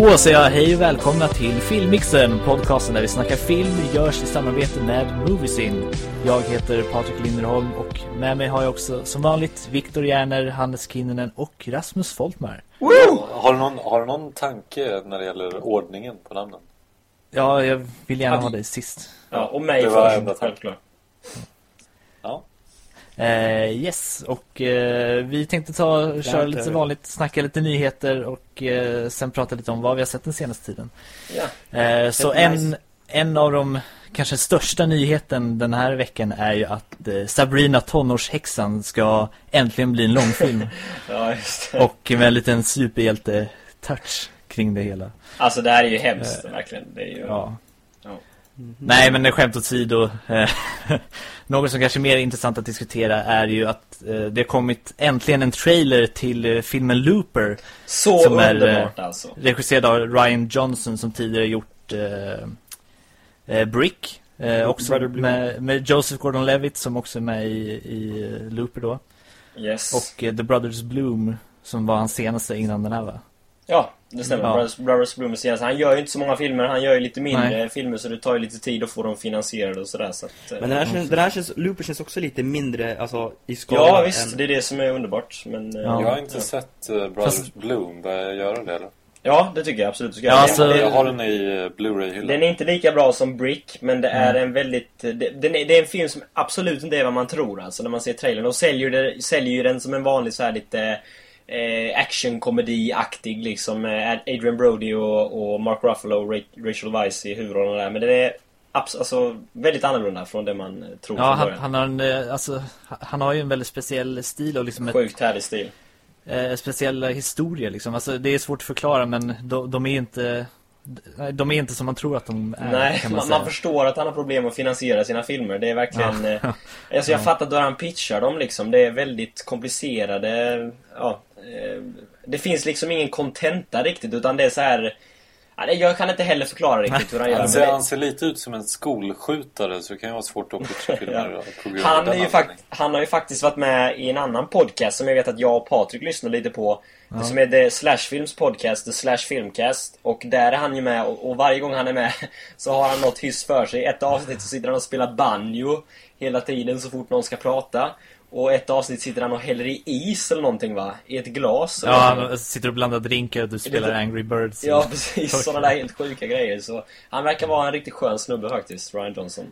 Då säger jag hej och välkomna till Filmmixen, podcasten där vi snackar film görs i samarbete med Moviesin. Jag heter Patrik Linderholm och med mig har jag också som vanligt Viktor Järner, Hannes Kinninen och Rasmus Foltmar. Har du, någon, har du någon tanke när det gäller ordningen på namnen? Ja, jag vill gärna ha dig sist. Ja, och mig Det var först, enda självklart. Eh, yes, och eh, vi tänkte ta köra lite vanligt, snacka lite nyheter och eh, sen prata lite om vad vi har sett den senaste tiden. Ja. Så en, nice. en av de kanske största nyheten den här veckan är ju att Sabrina tonårshäxan ska äntligen bli en långfilm. ja, just det. och med en liten superhjälte-touch kring det hela. Alltså det här är ju hemskt, verkligen. Det är ju... Ja. Ja. Nej, men skämt åsido. eh, Något som kanske är mer intressant att diskutera är ju att eh, det har kommit äntligen en trailer till eh, filmen Looper. Så Som är, underbart alltså. Regisserad av Ryan Johnson som tidigare gjort eh, eh, Brick. Eh, också med, med Joseph Gordon-Levitt som också är med i, i eh, Looper då. Yes. Och eh, The Brothers Bloom som var hans senaste innan den här va? Ja, det stämmer. Ja. Brothers, Brothers Bloom senast. Han gör ju inte så många filmer. Han gör ju lite mindre Nej. filmer så det tar ju lite tid att få dem finansierade och sådär. Så att, eh, Men den här, känns, den här känns, Looper känns också lite mindre, alltså i skala Ja, visst. än- Det är det som är underbart. Men, eh, Ja. Jag har inte sett uh, Brothers Fast- Bloom. Bör jag göra det eller? Ja, det tycker jag absolut ska Ja, göra. alltså- Det- Jag har den i Blu-ray-hyllan. Den är inte lika bra som Brick, men det är Nej. en väldigt... Det, den är, det är en film som absolut inte är vad man tror alltså, när man ser trailern. Och säljer, det, säljer ju den som en vanlig så här lite eh, actionkomedi-aktig liksom. Med Adrian Brody och, och Mark Ruffalo och Ra- Rachel Weisz i huvudrollen där. Men den är alltså, väldigt annorlunda från det man eh, tror Ja, från han, början. han, har en, eh, alltså, han har ju en väldigt speciell stil och liksom ett, Sjukt härlig stil. eh, speciella historier liksom. Alltså, det är svårt att förklara men de, de är inte de är inte som man tror att de är Nej, man, man, man förstår att han har problem att finansiera sina filmer. Det är verkligen... eh, Alltså jag fattar då han pitchar dem liksom. Det är väldigt komplicerade... Ja, eh, det finns liksom ingen kontenta riktigt utan det är så här... Ja, det- jag kan inte heller förklara riktigt hur han gör. Han men ser, det- han ser lite ut som en skolskjutare så det kan ju vara svårt att filmer av Han, är ju han har ju faktiskt varit med i en annan podcast som jag vet att jag och Patrik lyssnar lite på. Som är The Slash Films podcast, The Slash Filmcast. Och där är han ju med och, och varje gång han är med så har han något hyss för sig. Ett avsnitt så sitter han och spelar banjo hela tiden så fort någon ska prata. Och ett avsnitt sitter han och häller i is eller någonting va? I ett glas. Ja, han sitter och blandar drinkar och du spelar lite- Angry Birds. Ja, precis. Sådana där helt sjuka grejer. Så han verkar vara en riktigt skön snubbe faktiskt, Ryan Johnson.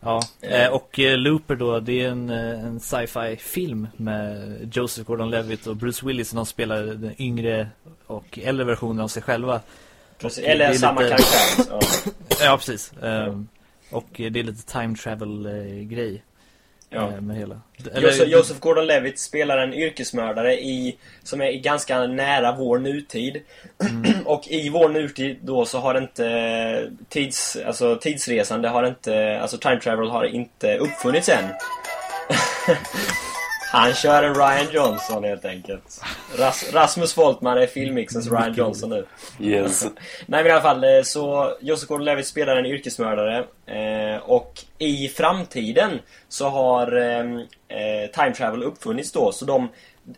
Ja, eh, och eh, Looper då, det är en, eh, en sci-fi film med Joseph Gordon-Levitt och Bruce Willis som spelar den yngre och äldre versionen av sig själva. Precis. Eller samma lite- karaktär. Ja. Ja, precis. Ehm, och eh, det är lite time travel-grej Ja. med hela. Joseph, Joseph Gordon-Levitt spelar en yrkesmördare i, som är ganska nära vår nutid. och i vår nutid då så har inte eh, tids, alltså tidsresande har inte, alltså time travel har inte uppfunnits än. Han kör en Ryan Johnson helt enkelt. Ras, Rasmus Foltman är filmmixens Ryan Johnson nu. Yes. Nej men i alla fall, eh, så Joseph Gordon-Levitt spelar en yrkesmördare eh, och i framtiden så har eh, eh, time travel uppfunnits då, så de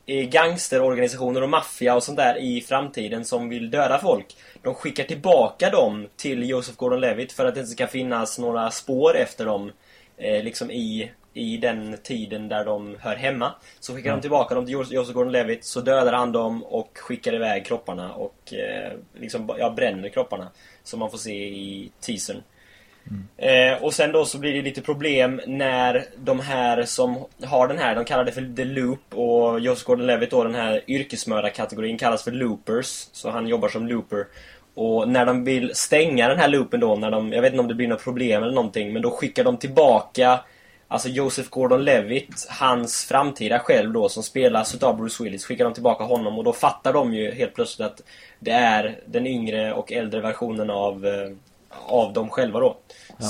är gangsterorganisationer och maffia och sånt där i framtiden som vill döda folk. De skickar tillbaka dem till Joseph Gordon-Levitt för att det inte ska finnas några spår efter dem eh, liksom i, i den tiden där de hör hemma. Så skickar de tillbaka dem till Jos- Joseph Gordon-Levitt, så dödar han dem och skickar iväg kropparna och eh, liksom, ja, bränner kropparna. Som man får se i teasern. Eh, och sen då så blir det lite problem när de här som har den här, de kallar det för The Loop och Joseph Gordon-Levitt då, den här yrkesmördarkategorin kallas för Loopers. Så han jobbar som Looper. Och när de vill stänga den här loopen då, när de, jag vet inte om det blir något problem eller någonting, men då skickar de tillbaka Alltså Joseph Gordon-Levitt, hans framtida själv då som spelas av Bruce Willis, skickar de tillbaka honom och då fattar de ju helt plötsligt att det är den yngre och äldre versionen av, eh, av dem själva då.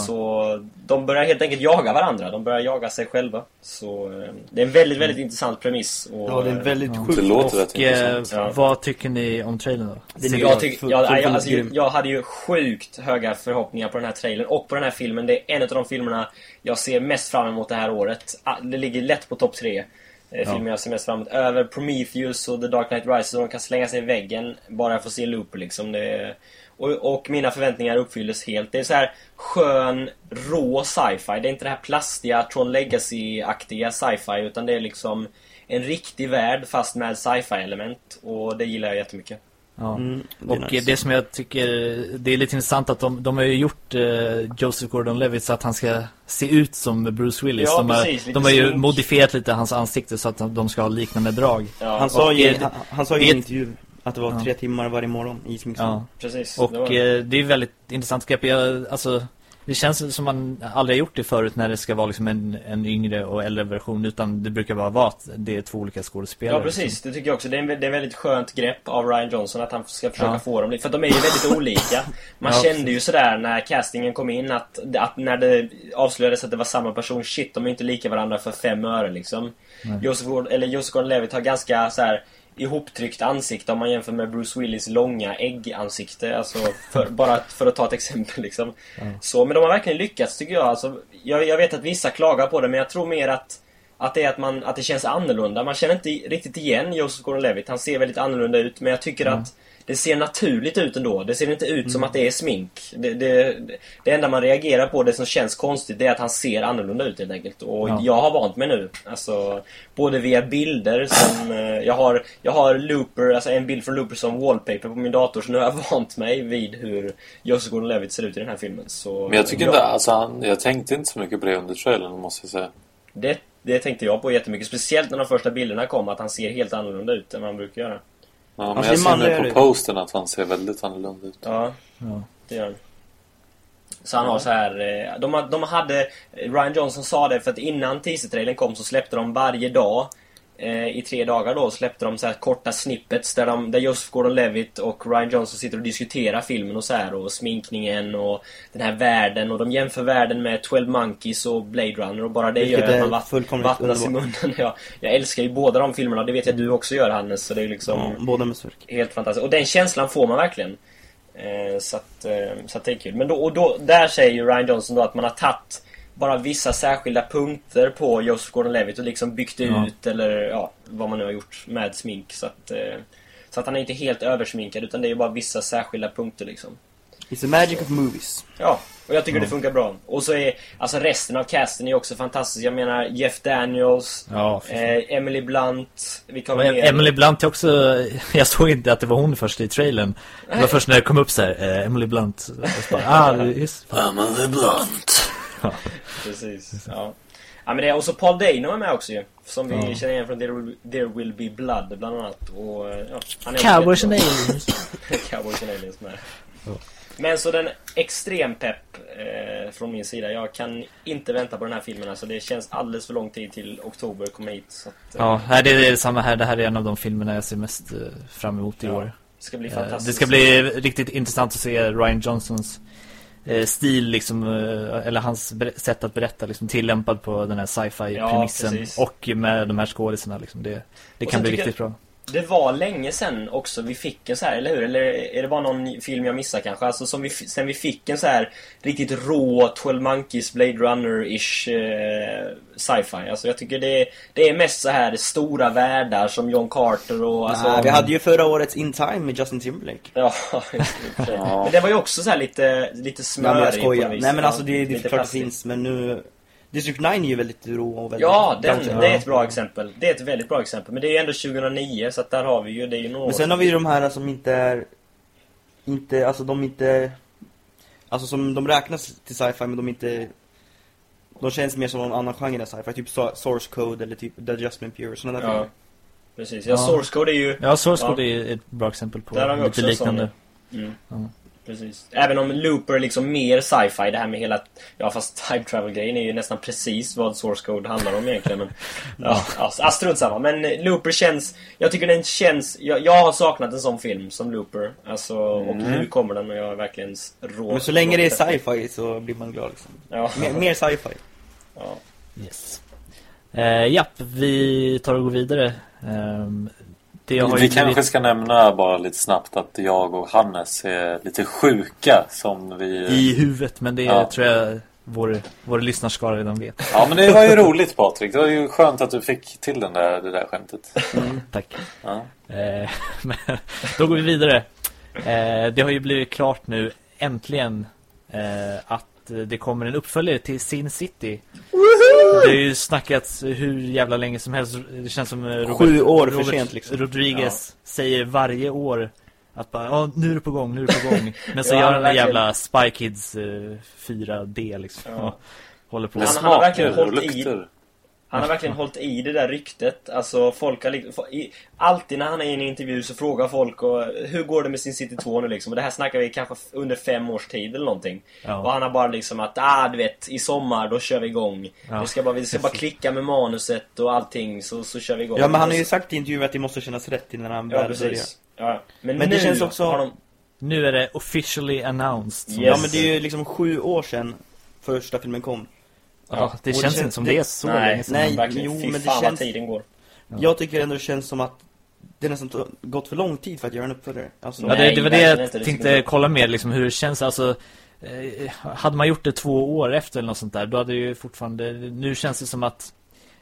Så de börjar helt enkelt jaga varandra, de börjar jaga sig själva. Så eh, det är en väldigt, väldigt intressant premiss. Och, Ja, det är väldigt Ja. sjukt. Det låter rätt Och eh, intressant. Ja. vad tycker ni om trailern då? Jag, full- jag, jag, alltså, jag hade ju sjukt höga förhoppningar på den här trailern och på den här filmen. Det är en av de filmerna jag ser mest fram emot det här året. Ah, Det ligger lätt på topp tre. eh, Ja. filmer jag ser mest fram emot. Över Prometheus och The Dark Knight Rises. De kan slänga sig i väggen bara jag får se Looper liksom. Det är, och, och mina förväntningar uppfylldes helt. Det är så här skön, rå sci-fi. Det är inte det här plastiga Tron Legacy-aktiga sci-fi. Utan det är liksom en riktig värld fast med sci-fi element. Och det gillar jag jättemycket. Ja. Mm, det är Och nice. det som jag tycker det är lite intressant att de, de har ju gjort eh, Joseph Gordon-Levitt så att han ska se ut som Bruce Willis. Ja, de, har, precis, lite de har ju modifierat lite hans ansikte så att de ska ha liknande drag. Ja, Han sa ju, han, han sa ju i en intervju att det var Ja. tre timmar varje morgon i sminksalen. Ja. precis. Och Det var- eh, det är väldigt intressant grepp. Jag, alltså, det känns som man aldrig har gjort det förut när det ska vara liksom en, en yngre och äldre version utan det brukar bara vara att det är två olika skådespelare. Ja precis, det tycker jag också. Det är, en, det är en väldigt skönt grepp av Ryan Johnson att han ska försöka Ja. få dem. För att de är ju väldigt olika. Man Ja, kände ju sådär när castingen kom in att, att när det avslöjades att det var samma person, shit de är inte lika varandra för fem öre liksom. Nej. Joseph, Gord- eller Joseph Gordon-Levitt har ganska så här ihoptryckt ansikte om man jämför med Bruce Willis långa äggansikte. Alltså, för, bara för att ta ett exempel liksom. Så, men de har verkligen lyckats tycker jag. Alltså, jag. Jag vet att vissa klagar på det men jag tror mer att att det är att, man, att det känns annorlunda. Man känner inte riktigt igen Joseph Gordon-Levitt. Han ser väldigt annorlunda ut. Men jag tycker att det ser naturligt ut ändå. Det ser inte ut som att det är smink. Det, det, det enda man reagerar på, det som känns konstigt, det är att han ser annorlunda ut helt enkelt. Och Ja. jag har vant mig nu. Alltså, både via bilder som... eh, Jag har, jag har Looper, alltså en bild från Looper som wallpaper på min dator. Så nu har jag vant mig vid hur Joseph Gordon-Levitt ser ut i den här filmen. Så, Men jag tycker inte, alltså han, jag tänkte inte så mycket på det under trailern måste jag säga. det, det tänkte jag på jättemycket. Speciellt när de första bilderna kom, att han ser helt annorlunda ut än vad han brukar göra. Ja, men Alltså, jag ser nu på det. posten att han ser väldigt annorlunda ut. Ja, Ja. det gör han. Så han har så här, eh, de, de hade, Ryan Johnson sa det för att innan teaser-trailern kom så släppte de varje dag i tre dagar då släppte de så här korta snippets där, de, där Joseph Gordon-Levitt och Ryan Johnson sitter och diskuterar filmen och så här och sminkningen och den här världen och de jämför världen med 12 Monkeys och Blade Runner och bara det Vilket gör att man vatt, vattnas i munnen. Ja, jag älskar ju båda de filmerna, det vet jag du också gör Hannes, så det är liksom Ja, båda med sverk. helt fantastiskt. Och den känslan får man verkligen. Eh, så, att, eh, så att det är kul. Men då, och då, där säger ju Ryan Johnson då att man har tagit bara vissa särskilda punkter på Joseph Gordon-Levitt och liksom byggt Ja. ut eller ja, vad man nu har gjort med smink. Så att, eh, så att han är inte helt översminkad utan det är bara vissa särskilda punkter liksom. It's the magic of movies. Ja, och jag tycker det funkar bra. Och så är alltså resten av casten är också fantastisk. Jag menar Jeff Daniels, Ja, eh, Emily Blunt, vi mer? Emily Blunt är också, jag såg inte att det var hon först i trailern. Det var först när det kom upp så här, eh, Emily Blunt. Bara, ah, det är just, Emily Blunt. Precis, ja. Ja men det, och så Paul Dano är med också ju. Som vi Ja. känner igen från There Will, There Will Be Blood bland annat. Och, eh, ja, han är Cowboys and aliens. Cowboys and Aliens med. Men så den extrem pepp eh, från min sida. Jag kan inte vänta på den här filmen. Alltså det känns alldeles för lång tid till oktober kommer hit. Så att, eh, Ja, här, det är samma här. Det här är en av de filmerna jag ser mest eh, fram emot i Ja, år. Det ska bli Eh, fantastiskt. Det ska bli riktigt intressant att se Ryan Johnsons eh, stil liksom, eh, eller hans sätt att berätta liksom, tillämpad på den här sci-fi Ja, och med de här skådisarna liksom. Det, det kan bli riktigt bra. Det var länge sen också vi fick en så här, eller hur? Eller är det bara någon film jag missar kanske? Alltså som vi, sen vi fick en så här riktigt rå 12 Monkeys Blade Runner-ish eh, sci-fi. Alltså jag tycker det, det är mest så här stora världar som John Carter och alltså... Nej, vi hade ju förra årets In Time med Justin Timberlake. Ja. Men det var ju också så här lite, lite Nej men smörig jag skojar. Nej men alltså det, det är lite klart det finns, men nu... District 9 är ju väldigt rå och väldigt... Ja, den, det är ett bra exempel. Det är ett väldigt bra exempel. Men det är ju ändå 2009, så att där har vi ju, det är ju några Men sen har vi ju de här som inte är... Inte, alltså de inte... Alltså som de räknas till sci-fi men de inte... De känns mer som någon annan genre än sci-fi, typ so- Source Code eller typ The Adjustment Bureau, sådana där Ja. filmer. Precis. Ja, Ja. Source Code är ju... Ja, Source Ja. Code är ett bra exempel på lite liknande. Mm. Ja. Precis. Även om Looper är liksom mer sci-fi, det här med hela... Ja, fast time travel-grejen är ju nästan precis vad Source Code handlar om egentligen. Men, ja, ja, strunt samma. Men Looper känns... Jag tycker den känns... Jag, jag har saknat en sån film som Looper. Alltså, och nu kommer den och jag är verkligen rå... Men så länge det är sci-fi så blir man glad liksom. Ja. Mer, mer sci-fi. ja. Yes. Eh, japp, vi tar och går vidare. Ju Vi kanske ska nämna bara lite snabbt att jag och Hannes är lite sjuka som vi... i huvudet men det Ja. tror jag vår, vår lyssnarskara redan vet. Ja, men det var ju roligt Patrik. Det var ju skönt att du fick till den där, det där skämtet. Tack. Ja. Eh, men då går vi vidare. Eh, det har ju blivit klart nu, äntligen, eh, att det kommer en uppföljare till Sin City. Det har ju snackats hur jävla länge som helst. Det känns som eh, Robert, Sju år för sent, liksom. Rodriguez säger varje år att bara, ja nu är det på gång, nu är det på gång. Men så Ja, gör han den jävla Spy Kids eh, 4D liksom. Ja. Håller på. Med Han- han har verkligen hållit i-. Han har verkligen hållit i det där ryktet. Alltså folk har liksom, Alltid när han är i en intervju så frågar folk och, hur går det med sin City 2 nu liksom? Och det här snackar vi kanske under fem års tid eller någonting. Ja. Och han har bara liksom att, ah du vet, i sommar då kör vi igång. Ja. Vi ska bara, vi ska bara klicka med manuset och allting så, så kör vi igång. Ja men han har ju sagt i intervjuer att det måste kännas rätt innan han Ja väl börjar. precis. Ja. Men, Men det nu känns också- har de... Nu är det officially announced. Yes. Ja men det är ju liksom sju år sedan första filmen kom. Ja, det Och det känns känns- inte som det- det är så Nej, länge sedan. nej. verkligen. jo, Fy men det känns- tiden går. Ja. Jag tycker ändå det känns som att det nästan t- gått för lång tid för att göra en uppföljare. Alltså, Ja, det, det var det jag tänkte kolla med liksom hur det känns alltså eh, Hade man gjort det två år efter eller något sånt där Då hade det ju fortfarande Nu känns det som att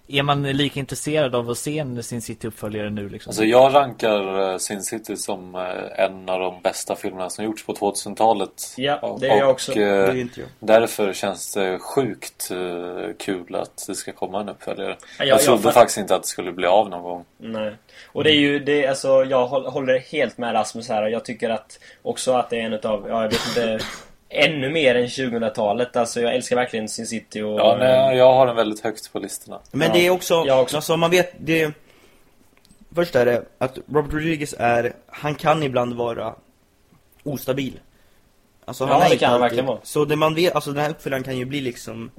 Är man lika intresserad av att se en Sin City-uppföljare nu liksom? Alltså jag rankar eh, Sin City som eh, en av de bästa filmerna som gjorts på 2000-talet. Ja, det är jag också. Och det är eh, ju inte jag. därför känns det sjukt kul att det ska komma en uppföljare. Ja, jag jag trodde fatt- faktiskt inte att det skulle bli av någon gång. Nej. Och det är ju, det, är alltså, jag håll- håller helt med Rasmus här. Jag tycker att också att det är en utav, ja jag vet inte, ännu mer än 2000-talet. Alltså jag älskar verkligen Sin City och... Ja, nej, jag har den väldigt högt på listorna. Men Ja. det är också, Jag också. alltså man vet, det Först är det att Robert Rodriguez är, han kan ibland vara ostabil. Alltså Ja, han är det kan han verkligen vara. Så det man vet, alltså den här uppföljaren kan ju bli liksom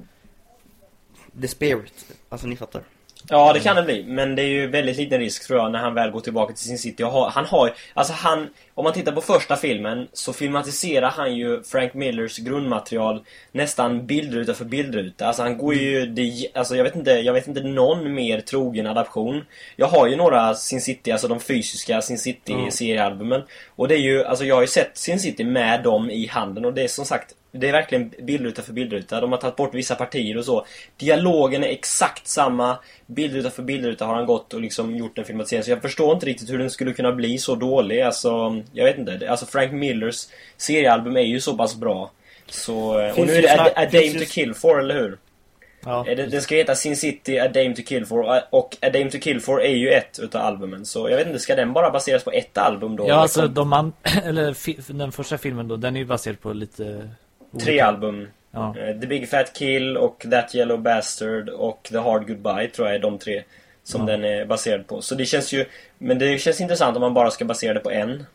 The Spirit, alltså ni fattar. Ja, det kan det bli. Men det är ju väldigt liten risk tror jag när han väl går tillbaka till sin city. Har, han har alltså han, om man tittar på första filmen så filmatiserar han ju Frank Millers grundmaterial nästan bildruta för bildruta. Alltså han går ju, det, alltså jag vet inte, jag vet inte någon mer trogen adaption. Jag har ju några Sin City, alltså de fysiska Sin City seriealbumen. Och det är ju, alltså jag har ju sett Sin City med dem i handen och det är som sagt det är verkligen bildruta för bildruta. De har tagit bort vissa partier och så. Dialogen är exakt samma. Bildruta för bildruta har han gått och liksom gjort en filmatisering. Så jag förstår inte riktigt hur den skulle kunna bli så dålig. Alltså, jag vet inte. Alltså Frank Millers seriealbum är ju så pass bra. Så, och nu är det A, A Dame to Kill For, eller hur? Ja, Eh, Det, det ska heta Sin City, A Dame to Kill For. Och A Dame to Kill For är ju ett utav albumen. Så jag vet inte, ska den bara baseras på ett album då? ja alltså de man, eller den första filmen då Den är ju baserad på lite Tre olika- album. Ja, Eh, The Big Fat Kill och That Yellow Bastard och The Hard Goodbye tror jag är de tre som Ja. den är baserad på. Så det känns ju... Men det känns intressant om man bara ska basera det på en.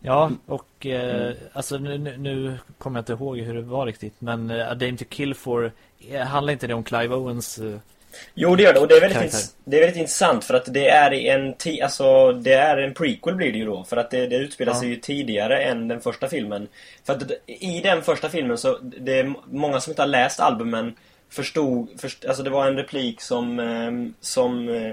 ja och eh, alltså nu, nu, kommer jag inte ihåg hur det var riktigt Men eh, A Dame to Kill For eh, Handlar inte det om Clive Owens Jo, det gör det. Och det är väldigt, det är väldigt intressant för att det är en... Alltså, det är en prequel blir det ju då. För att det, det utspelar Ja. sig ju tidigare än den första filmen. För att i den första filmen så... Det är många som inte har läst albumen förstod... Först, alltså det var en replik som... ehm, som eh,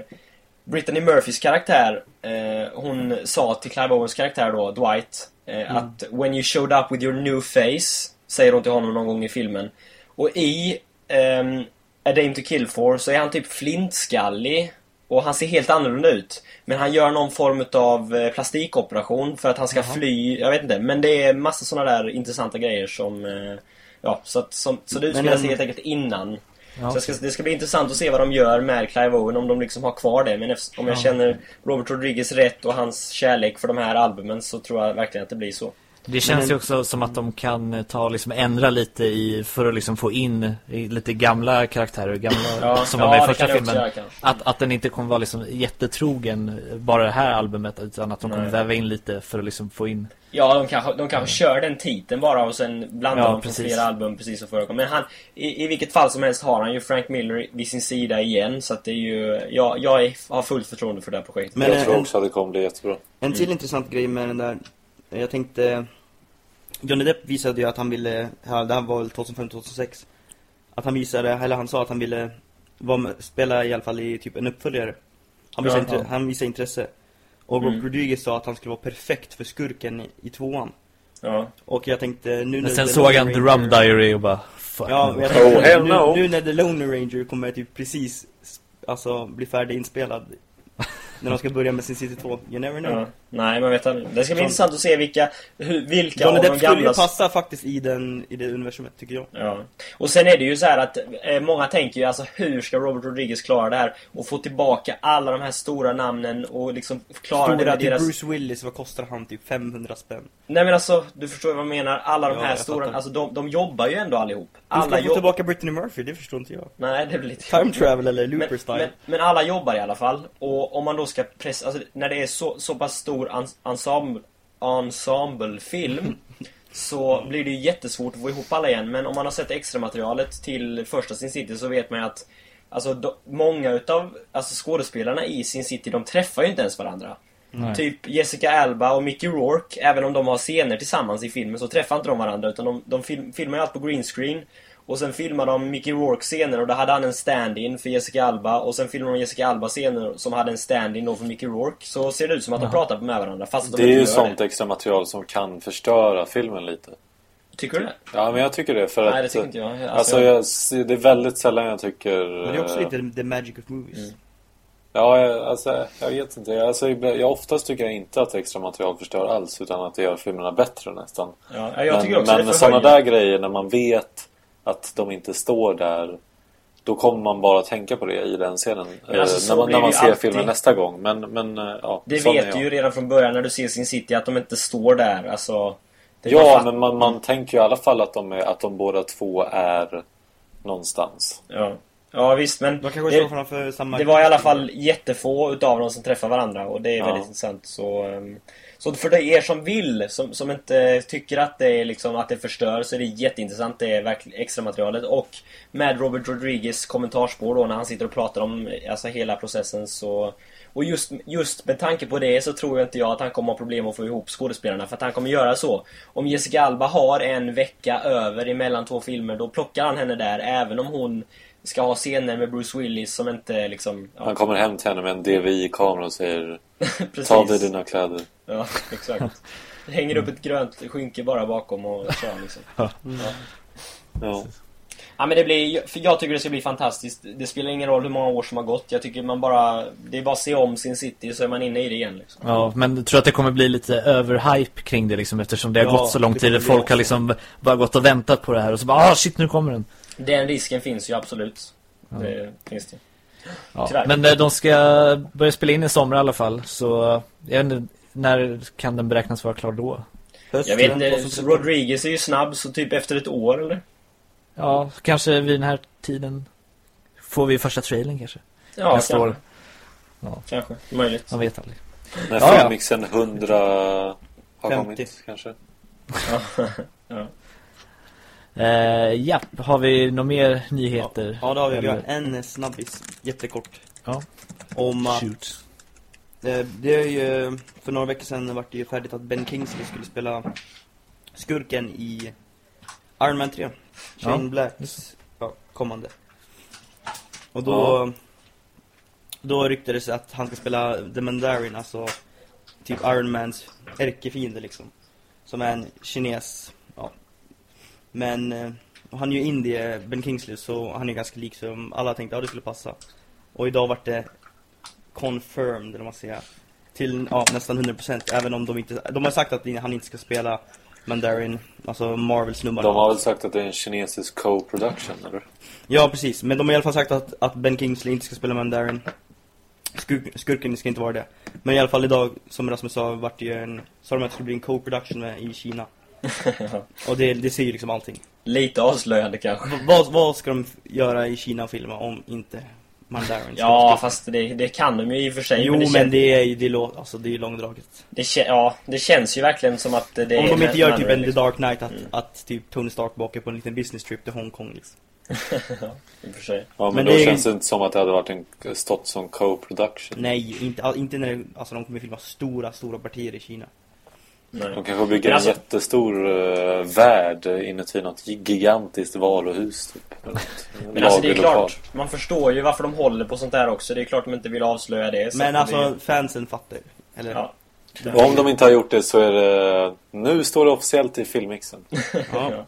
Brittany Murphys karaktär, eh, hon sa till Clive Owens karaktär då, Dwight, eh, att When you showed up with your new face, säger hon till honom någon gång i filmen. Och i ehm, A Dame to Kill For så är han typ flintskallig och han ser helt annorlunda ut. Men han gör någon form av eh, plastikoperation för att han ska fly, jag vet inte. Men det är massa sådana där intressanta grejer som... Eh, ja, så, att, som, så det utspelar sig helt enkelt innan. Ja. Så jag ska, det ska bli intressant att se vad de gör med Clive Owen, om de liksom har kvar det. Men om jag Ja. känner Robert Rodriguez rätt och hans kärlek för de här albumen så tror jag verkligen att det blir så. Det känns Men- ju också som att de kan eh, ta liksom ändra lite i För att liksom få in lite gamla karaktärer Gamla Ja, som var med i första filmen göra, att, att den inte kommer vara liksom jättetrogen eh, Bara det här albumet Utan att de kommer väva in lite för att liksom få in Ja, de kanske, de kanske kör den titeln bara och sen blandar Ja, de precis. flera album precis som förra gången. Men han, i, i vilket fall som helst har han ju Frank Miller vid sin sida igen. Så att det är ju, jag, jag är, har fullt förtroende för det här projektet. Men jag tror en, också att det kommer bli jättebra. en till intressant grej med den där, jag tänkte Johnny Depp visade ju att han ville, ja, det här var väl 2005-2006 Att han visade, eller han sa att han ville vara med, spela i alla fall i typ en uppföljare Han visade, Jaha. intre, han visade intresse Och Robert Mm. Rodriguez sa att han skulle vara perfekt för skurken i, i tvåan Ja. Och jag tänkte nu när Men sen The såg Lone han The Rum Diary och bara Fuck Ja, jag tänkte, Oh, hell nu, no. nu när The Lone Ranger kommer typ precis Alltså bli färdig inspelad När de ska börja med sin City 2 You never know Ja. Nej, man vet aldrig. Det ska bli John- intressant att se vilka, hur, vilka Johnny av de Depp skulle ju gamla... passa faktiskt i, den, i det universumet tycker jag Ja. Och sen är det ju så här att eh, många tänker ju alltså hur ska Robert Rodriguez klara det här? Och få tillbaka alla de här stora namnen och liksom klara det Stora med till deras... Bruce Willis, vad kostar han? Typ 500 spänn Nej men alltså, du förstår vad jag menar. Alla de Ja, här stora, fattar. alltså de, de jobbar ju ändå allihop. Hur Alla ska de få tillbaka Brittany Murphy? Det förstår inte jag Nej, det blir lite... Time travel eller Men, looper style men, men alla jobbar i alla fall. Och om man då ska pressa, alltså när det är så, så pass stor ens- ensemble, ensemblefilm så blir det ju jättesvårt att få ihop alla igen. Men om man har sett extra materialet till första Sin City så vet man ju att Alltså do, många utav alltså, skådespelarna i Sin City, de träffar ju inte ens varandra. Nej. Typ Jessica Alba och Mickey Rourke, även om de har scener tillsammans i filmen så träffar inte de varandra utan de, de film, filmar ju allt på green screen. Och sen filmar de Mickey Rourke scener och då hade han en stand-in för Jessica Alba och sen filmar de Jessica Alba scener som hade en stand-in då för Mickey Rourke. Så ser det ut som att de pratar med varandra fast de Det är ju sånt extra material som kan förstöra filmen lite. Tycker du det? Ja, men jag tycker det för Nej, att... det tycker inte jag. Alltså, Alltså, jag, det är väldigt sällan jag tycker... Men det är också eh, lite the magic of movies Mm. Ja, jag, alltså, jag vet inte. Alltså, jag oftast tycker jag inte att extra material förstör alls, utan att det gör filmerna bättre nästan. Ja, jag men tycker också men det sådana där grejer, när man vet att de inte står där, då kommer man bara tänka på det i den scenen. Alltså, eh, när man, när man ser alltid. filmen nästa gång. Men, men eh, ja, Det vet du ju redan från början när du ser Sin City att de inte står där. Alltså, Ja, fatt- men man, man tänker ju i alla fall att de, är, att de båda två är någonstans. Ja, ja visst men... De det- Det var i alla fall jättefå utav dem som träffar varandra och det är Ja. väldigt intressant. Så, ehm, så för er som vill, som, som inte tycker att det, är liksom, att det förstör, så är det jätteintressant. Det är verkligen extra materialet Och med Robert Rodriguez kommentarspår då när han sitter och pratar om alltså, hela processen så... Och just, just med tanke på det så tror jag inte jag att han kommer ha problem att få ihop skådespelarna för att han kommer göra så. Om Jessica Alba har en vecka över emellan två filmer då plockar han henne där även om hon ska ha scener med Bruce Willis som inte liksom... Ja, Han kommer hem till henne med en DVI-kamera och säger. Ta av dig dina kläder. Ja, exakt. Det hänger upp ett grönt skynke bara bakom och kör liksom. Ja. Ja men det blir, för jag tycker det ska bli fantastiskt. Det spelar ingen roll hur många år som har gått. Jag tycker man bara, det är bara att se om sin city så är man inne i det igen liksom. Ja, men jag tror att det kommer bli lite överhype kring det liksom eftersom det har Ja, gått så lång tid. Folk har liksom bara gått och väntat på det här och så bara ah shit nu kommer den. Den risken finns ju absolut. Det finns det. Ja. Tyvärr. Men eh, de ska börja spela in i sommar i alla fall så jag vet inte, när kan den beräknas vara klar då? Jag vet inte, Rodriguez är ju snabb så typ efter ett år eller? Ja, kanske vid den här tiden får vi första trailern kanske. Ja, Nästa kanske. år. Ja. Kanske, möjligt. Man vet aldrig. När Ja, ja. filmmixen 100 har 50. kommit kanske. ja. Eh, japp, har vi några mer nyheter? Ja, det har vi. Vi har en snabbis, jättekort. Ja. Om att Shoot. eh, det är ju, för några veckor sedan vart det ju färdigt att Ben Kingsley skulle spela skurken i Iron Man 3. Shane Ja. Blacks ja, kommande. Och då, då ryktades det att han ska spela The Mandarin, alltså typ Iron Mans ärkefiende liksom. Som är en kines, ja. Men eh, han är ju indie, Ben Kingsley, så han är ganska lik så alla tänkte att ja, det skulle passa. Och idag vart det confirmed, eller vad man säger, till ja, nästan 100% även om de inte, de har sagt att han inte ska spela Mandarin, alltså Marvel-snubbarna. De har väl sagt att det är en kinesisk co-production, eller? Ja, precis. Men de har i alla fall sagt att, att Ben Kingsley inte ska spela Mandarin. Skurk, skurken ska inte vara det. Men i alla fall idag, som Rasmus sa, vart det ju en, sa de att det skulle bli en co-production i Kina. Och det, det ser ju liksom allting. Lite avslöjande kanske. V- vad, vad ska de göra i Kina och filma om inte Mandarin? Ja, fast det, det kan de ju i och för sig. Jo, det, men det är ju det, alltså, det är ju långdraget. det, ja, det känns ju verkligen som att det Om de inte gör typ en The liksom. Dark Knight, att, Mm. att typ Tony Stark bakar på en liten business trip till Hongkong liksom. Ja, men, Men då det känns det inte som att det hade varit en, stått som co-production. Nej, inte, inte när det, alltså de kommer filma stora, stora partier i Kina. Nej. De kanske bygger alltså- en jättestor uh, värld inuti något gigantiskt varuhus. Typ. Men alltså det är klart, man förstår ju varför de håller på sånt där också. Det är klart de inte vill avslöja det. så Men alltså, det, fansen fattar ju. Eller? Ja. Och om de inte har gjort det så är det... Nu står det officiellt i filmmixen. Ja.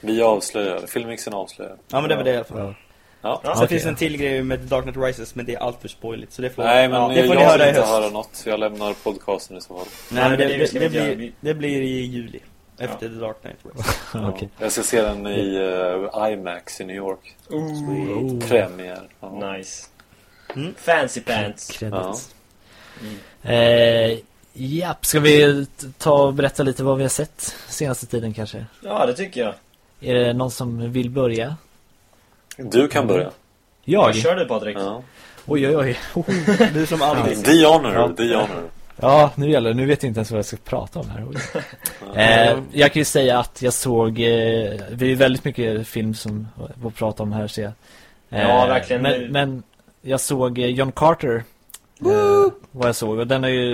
Vi avslöjar. Filmmixen avslöjar. ja, men det var det i alla fall. Ja. Ja. Ja. Sen Okej. finns en till grej med Dark Knight Rises, men det är allt för spoiligt. Så det får, Nej, men ja, det får ni jag vill inte höra något. Jag lämnar podcasten i så fall. Nej, men det, det det, blir, Vi- det blir i juli. Efter The Dark Knight Rises. Ja. Okej. Jag ska se den i eh, IMAX i New York. Oh. Premiär. Ja. Nice. Mm. Fancy pants. Credits. Eh, japp, ska vi ta och berätta lite vad vi har sett senaste tiden kanske? Ja, det tycker jag. Är det någon som vill börja? Du kan börja. Jag? Kör du Patrik. Ja. Oj, oj, oj. Du som alltid. The honor, Ja. the honor. Ja, nu gäller det. Nu vet jag inte ens vad jag ska prata om här. Eh, jag kan ju säga att jag såg, eh, det är väldigt mycket film som att prata om här ser jag. Eh, Ja, verkligen. Men, men jag såg eh, John Carter. Eh, vad jag såg. Och den har ju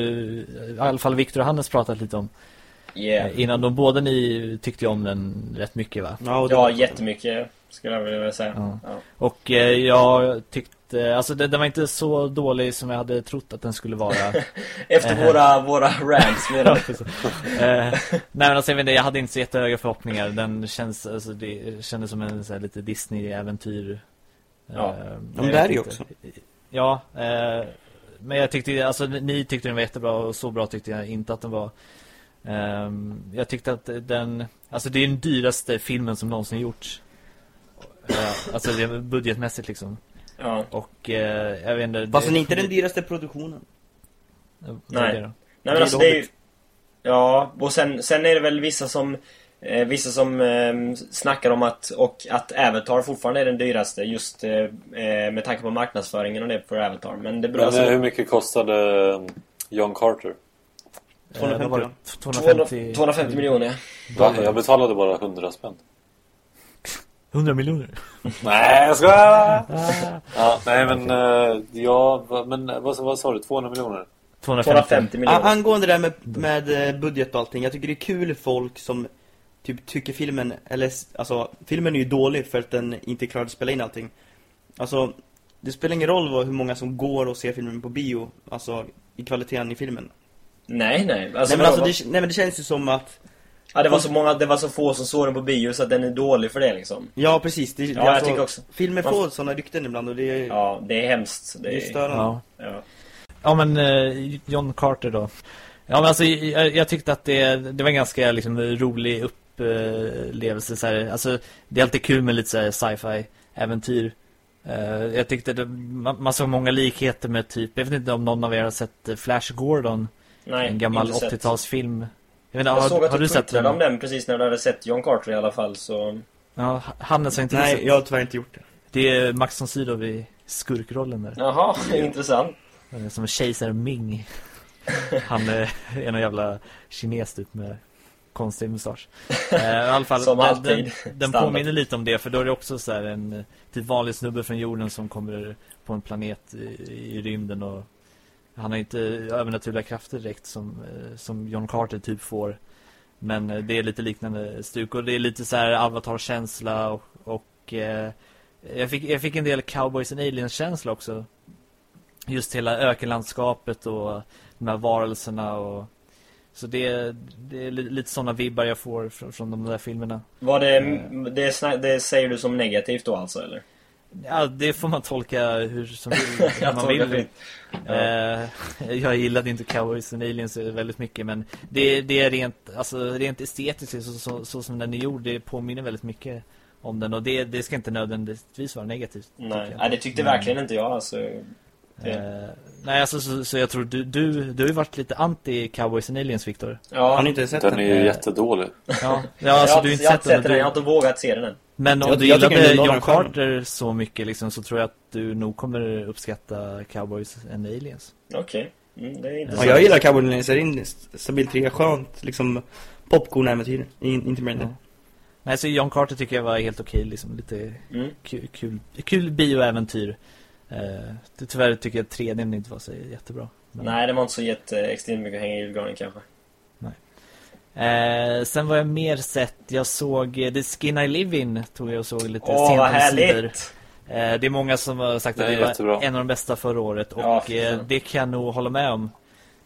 i alla fall Victor och Hannes pratat lite om. Yeah. Eh, innan de båda ni tyckte om den rätt mycket va? Ja, det- Ja, jättemycket skulle jag vilja säga. Ja. Ja. Och eh, jag tyckte, alltså den, den var inte så dålig som jag hade trott att den skulle vara. Efter Eh. våra, våra rants du? eh, nej men alltså jag inte, jag hade inte så jättehöga förhoppningar. Den känns, alltså det kändes som en så här, lite Disney-äventyr. Ja. Eh, men jag det är också. Ja, eh, men jag tyckte, alltså ni tyckte den var jättebra och så bra tyckte jag inte att den var. Ehm, jag tyckte att den, alltså det är den dyraste filmen som någonsin gjorts. Alltså det är budgetmässigt liksom. Ja. Och eh, jag vet inte. Fast det- inte den dyraste produktionen. Nej. Nej Det är men alltså det är ju... Ja, och sen, sen är det väl vissa som... Eh, vissa som eh, snackar om att, och att Avatar fortfarande är den dyraste just eh, eh, med tanke på marknadsföringen och det för Avatar. Men det beror Men eh, alltså... hur mycket kostade eh, John Carter? Eh, 250 vad var det? då? 250, 250 miljoner. Va? Jag betalade bara 100 spänn. 100 miljoner. Nej, jag skojar! Ja, nej men, eh, ja, men eh, vad, vad sa du? 200 miljoner? 250. 250 A- miljoner. angående det där med, med eh, budget och allting. Jag tycker det är kul folk som typ tycker filmen, eller alltså filmen är ju dålig för att den inte klarade att spela in allting. Alltså, det spelar ingen roll vad, hur många som går och ser filmen på bio, alltså i kvaliteten i filmen. Nej, nej. Alltså, nej, men alltså, det, nej men det känns ju som att, ja, det var så många, det var så få som såg den på bio så att den är dålig för det liksom. ja precis. Det, Ja, jag tycker också. Filmer Man- får sådana rykten ibland och det är, Ja, det är hemskt. Det är störande. Ja. ja. Ja men eh, John Carter då. Ja men alltså jag, jag tyckte att det, det var en ganska liksom, rolig upplevelse så här. Alltså det är alltid kul med lite så här sci-fi äventyr. Eh, jag tyckte det, man, man såg många likheter med typ, jag vet inte om någon av er har sett eh, Flash Gordon, Nej, en gammal inte sett. 80-talsfilm. Jag, inte, Jag har, såg att har du sett twittrade om den? den precis när du hade sett John Carter i alla fall så... Ja, Hannes har inte Nej, jag har tyvärr inte gjort det. Det är Max von Sydow i skurkrollen där. Jaha, intressant. Eh, Som kejsar Ming. Han är en jävla kines typ med konstig mustasch. Eh, I alla fall, Som den, alltid. den, den påminner lite om det för då är det också så här en eh, typ vanlig snubbe från jorden som kommer på en planet i, i rymden och han har inte övernaturliga krafter direkt som, eh, som John Carter typ får. Men eh, det är lite liknande stuk och det är lite så här avatar-känsla och, och eh, jag, fick, jag fick en del Cowboys and Aliens-känsla också. Just hela ökenlandskapet och de här varelserna och så det, det är li- lite sådana vibbar jag får från, från de där filmerna. Var det, det, sna- det säger du som negativt då alltså eller? Ja, det får man tolka hur som vill. Jag man vill. fint. Ja. Eh, jag gillade inte Cowboys and Aliens väldigt mycket men det, det är rent, alltså, rent estetiskt så, så, så som den är gjord, det påminner väldigt mycket om den och det, det ska inte nödvändigtvis vara negativt. Nej, jag. Nej det tyckte verkligen inte jag alltså. Det- Eh, nej, alltså så, så jag tror du, du, du har ju varit lite anti Cowboys and Aliens, Viktor. Ja, Har ni inte sett Den den? är ju jättedålig. Ja, ja jag, alltså har, du har inte, jag sett den. jag har inte vågat se den än. Men om Jag- du gillade John. Carter så mycket liksom, så tror jag att du nog kommer uppskatta Cowboys and Aliens. Okej, mm, det är Ja, intressant. jag gillar Cowboy Lane, så det är en stabil trea, skönt, liksom popcorn-äventyr, In- inte mer än det. Ja. Nej, så John Carter tycker jag var helt okej, liksom lite Mm. kul, kul, kul bioäventyr. Eh, tyvärr tycker jag att 3D inte var så jättebra. Men- Nej, det var inte så jätte, extremt mycket att hänga i julgranen kanske. Eh, sen var jag mer sett, jag såg eh, The Skin I Live In, tog jag och såg lite Åh, sent härligt! Eh, det är många som har sagt Det att det var jättebra. en av de bästa förra året och Ja, fy eh, det kan jag nog hålla med om.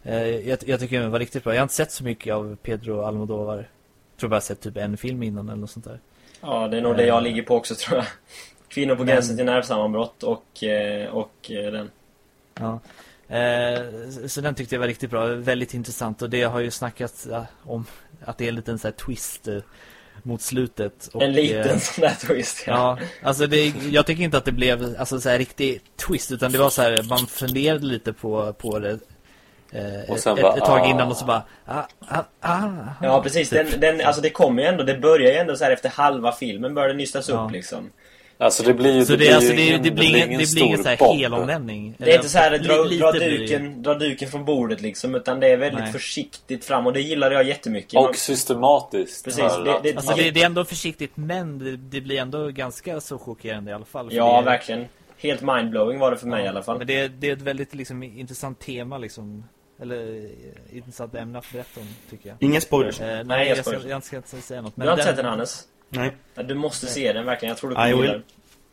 Eh, jag, jag tycker den var riktigt bra. Jag har inte sett så mycket av Pedro Almodovar. Jag tror bara sett typ en film innan eller något sånt där. Ja, det är nog det jag ligger på också tror jag. Kvinnor på gränsen till nervsammanbrott och, eh, och eh, den. Ja. Eh, så den tyckte jag var riktigt bra, väldigt intressant och det har ju snackats ja, om att det är en liten så här twist eh, mot slutet. Och, en liten eh, sån där twist. Ja, alltså det, jag tycker inte att det blev alltså, så här riktig twist utan det var så här, man funderade lite på, på det eh, Och ett, sen ett, bara, ett tag ah. innan och så bara ah, ah, ah, Ja, precis. Den, den, alltså det kommer ju ändå, det börjar ju ändå så här efter halva filmen börjar det nystas Ja. upp liksom. Alltså det blir ju Så det, blir alltså, det, ingen, det blir ingen, det blir stor ingen så här helomvändning. Det är inte så här dra, dra, det duken, dra duken från bordet liksom, utan det är väldigt Nej. försiktigt fram och det gillar jag jättemycket. Man- Och systematiskt. Precis, för det- att- det- Alltså det, det är ändå försiktigt men det, det blir ändå ganska så chockerande i alla fall. ja, det, verkligen. Helt mindblowing var det för mig i alla fall. Men det, det är ett väldigt liksom, intressant tema liksom. Eller eh, intressant ämne att berätta om tycker jag. Inga spoilers. Eh, nej, Nej, jag, jag ska, skojar. jag ska inte säga något. du har inte sett den Hannes? Nej. Du måste se den verkligen, jag tror du kommer gilla den.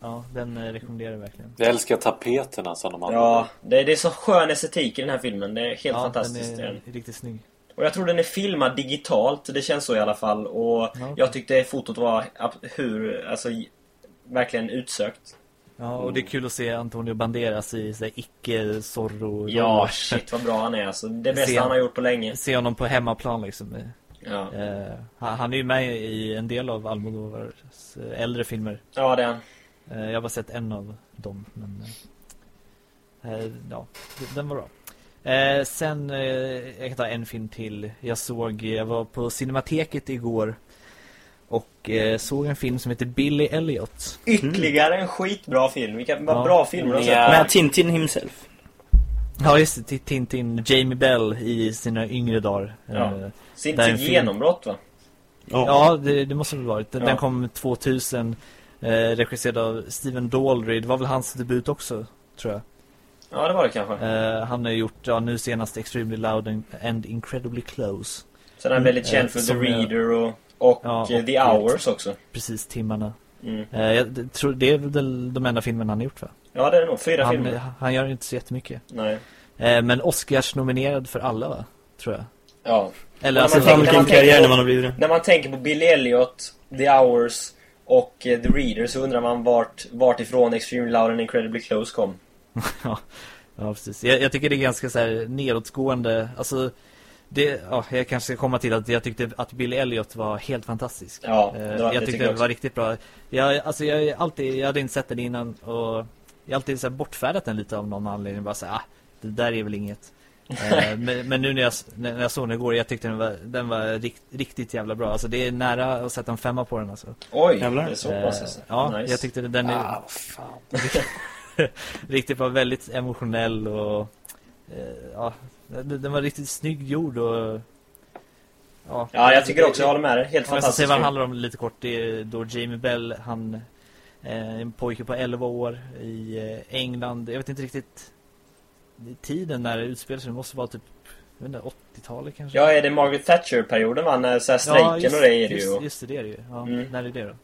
Ja, den eh, rekommenderar jag verkligen. Jag älskar tapeterna som de använder. Ja, det, det är så skön estetik i den här filmen. Det är helt ja, fantastiskt. Den är riktigt snygg. Och jag tror den är filmad digitalt, det känns så i alla fall. Och okej. jag tyckte fotot var hur, alltså verkligen utsökt. Ja, och det är kul att se Antonio Banderas i icke-zorro. Ja, shit vad bra han är alltså. Det bästa Se- han har gjort på länge. Se honom på hemmaplan liksom. Ja, Eh, han han är ju med i en del av Almodovars eh, äldre filmer. ja det är han. Eh, jag har bara sett en av dem, men eh, ja, den var bra. Sen, jag kan ta en film till. Jag såg, jag var på Cinemateket igår och såg en film som heter Billy Elliot. Ytterligare en skitbra film. Vilka Ja. bra filmer du har Ja. sett. Med Tintin himself. Ja just det, Tintin, Jamie Bell i sina yngre dagar. Ja. Sin en film. genombrott va? Ja. Ja, det, det måste det ha varit. Den, Ja. den kom 2000, eh, regisserad av Steven Daldry. Det var väl hans debut också, tror jag. Ja, det var det kanske. Eh, han har gjort, ja, nu senast Extremely Loud and, Incredibly Close. Sen är han väldigt eh, känd för The Reader och, och Ja, eh, och- The Hours också. Precis, timmarna. Mm. Eh, jag tror det är väl de enda filmerna han har gjort va? Ja, det är det nog. Fyra Han, filmer. han gör inte så jättemycket. Nej. Eh, men Oscars nominerad för alla va? Tror jag. Ja. Eller alltså, vilken karriär när man har blivit det. När man tänker på Billy Elliot, The Hours och eh, The Reader så undrar man vart, vart ifrån Extremely Loud and Incredibly Close kom. ja, ja, precis. Jag, jag tycker det är ganska så här nedåtgående. Alltså, det, ja, jag kanske ska komma till att jag tyckte att Billy Elliot var helt fantastisk. Ja, Eh, det var- det jag tyckte det också. var riktigt bra. Jag, alltså, jag, alltid, jag hade inte sett den innan och jag har alltid så här bortfärdat den lite av någon anledning. Bara så här, ah, det där är väl inget. Eh, men, men nu när jag, när jag såg den igår, jag tyckte den var, den var rikt, riktigt jävla bra. Alltså det är nära att sätta en femma på den alltså. Oj, Jävlar. det är så Eh, pass alltså. Ja, nice. jag tyckte den är Ah, fan. riktigt var väldigt emotionell och eh, ja, den var riktigt snygg gjord och ja, Ja, jag tycker också, jag håller med dig. Helt Om jag ska fantastiskt. säga vad handlar om lite kort, det är då Jamie Bell, han eh, en pojke på 11 år i eh, England, jag vet inte riktigt tiden när det utspelar sig, det måste vara typ jag vet inte, 80-talet kanske? Ja, är det Margaret Thatcher-perioden va? När så här strejken just, och det är det ju. just det, det är det ju. Ja, Mm. när är det då?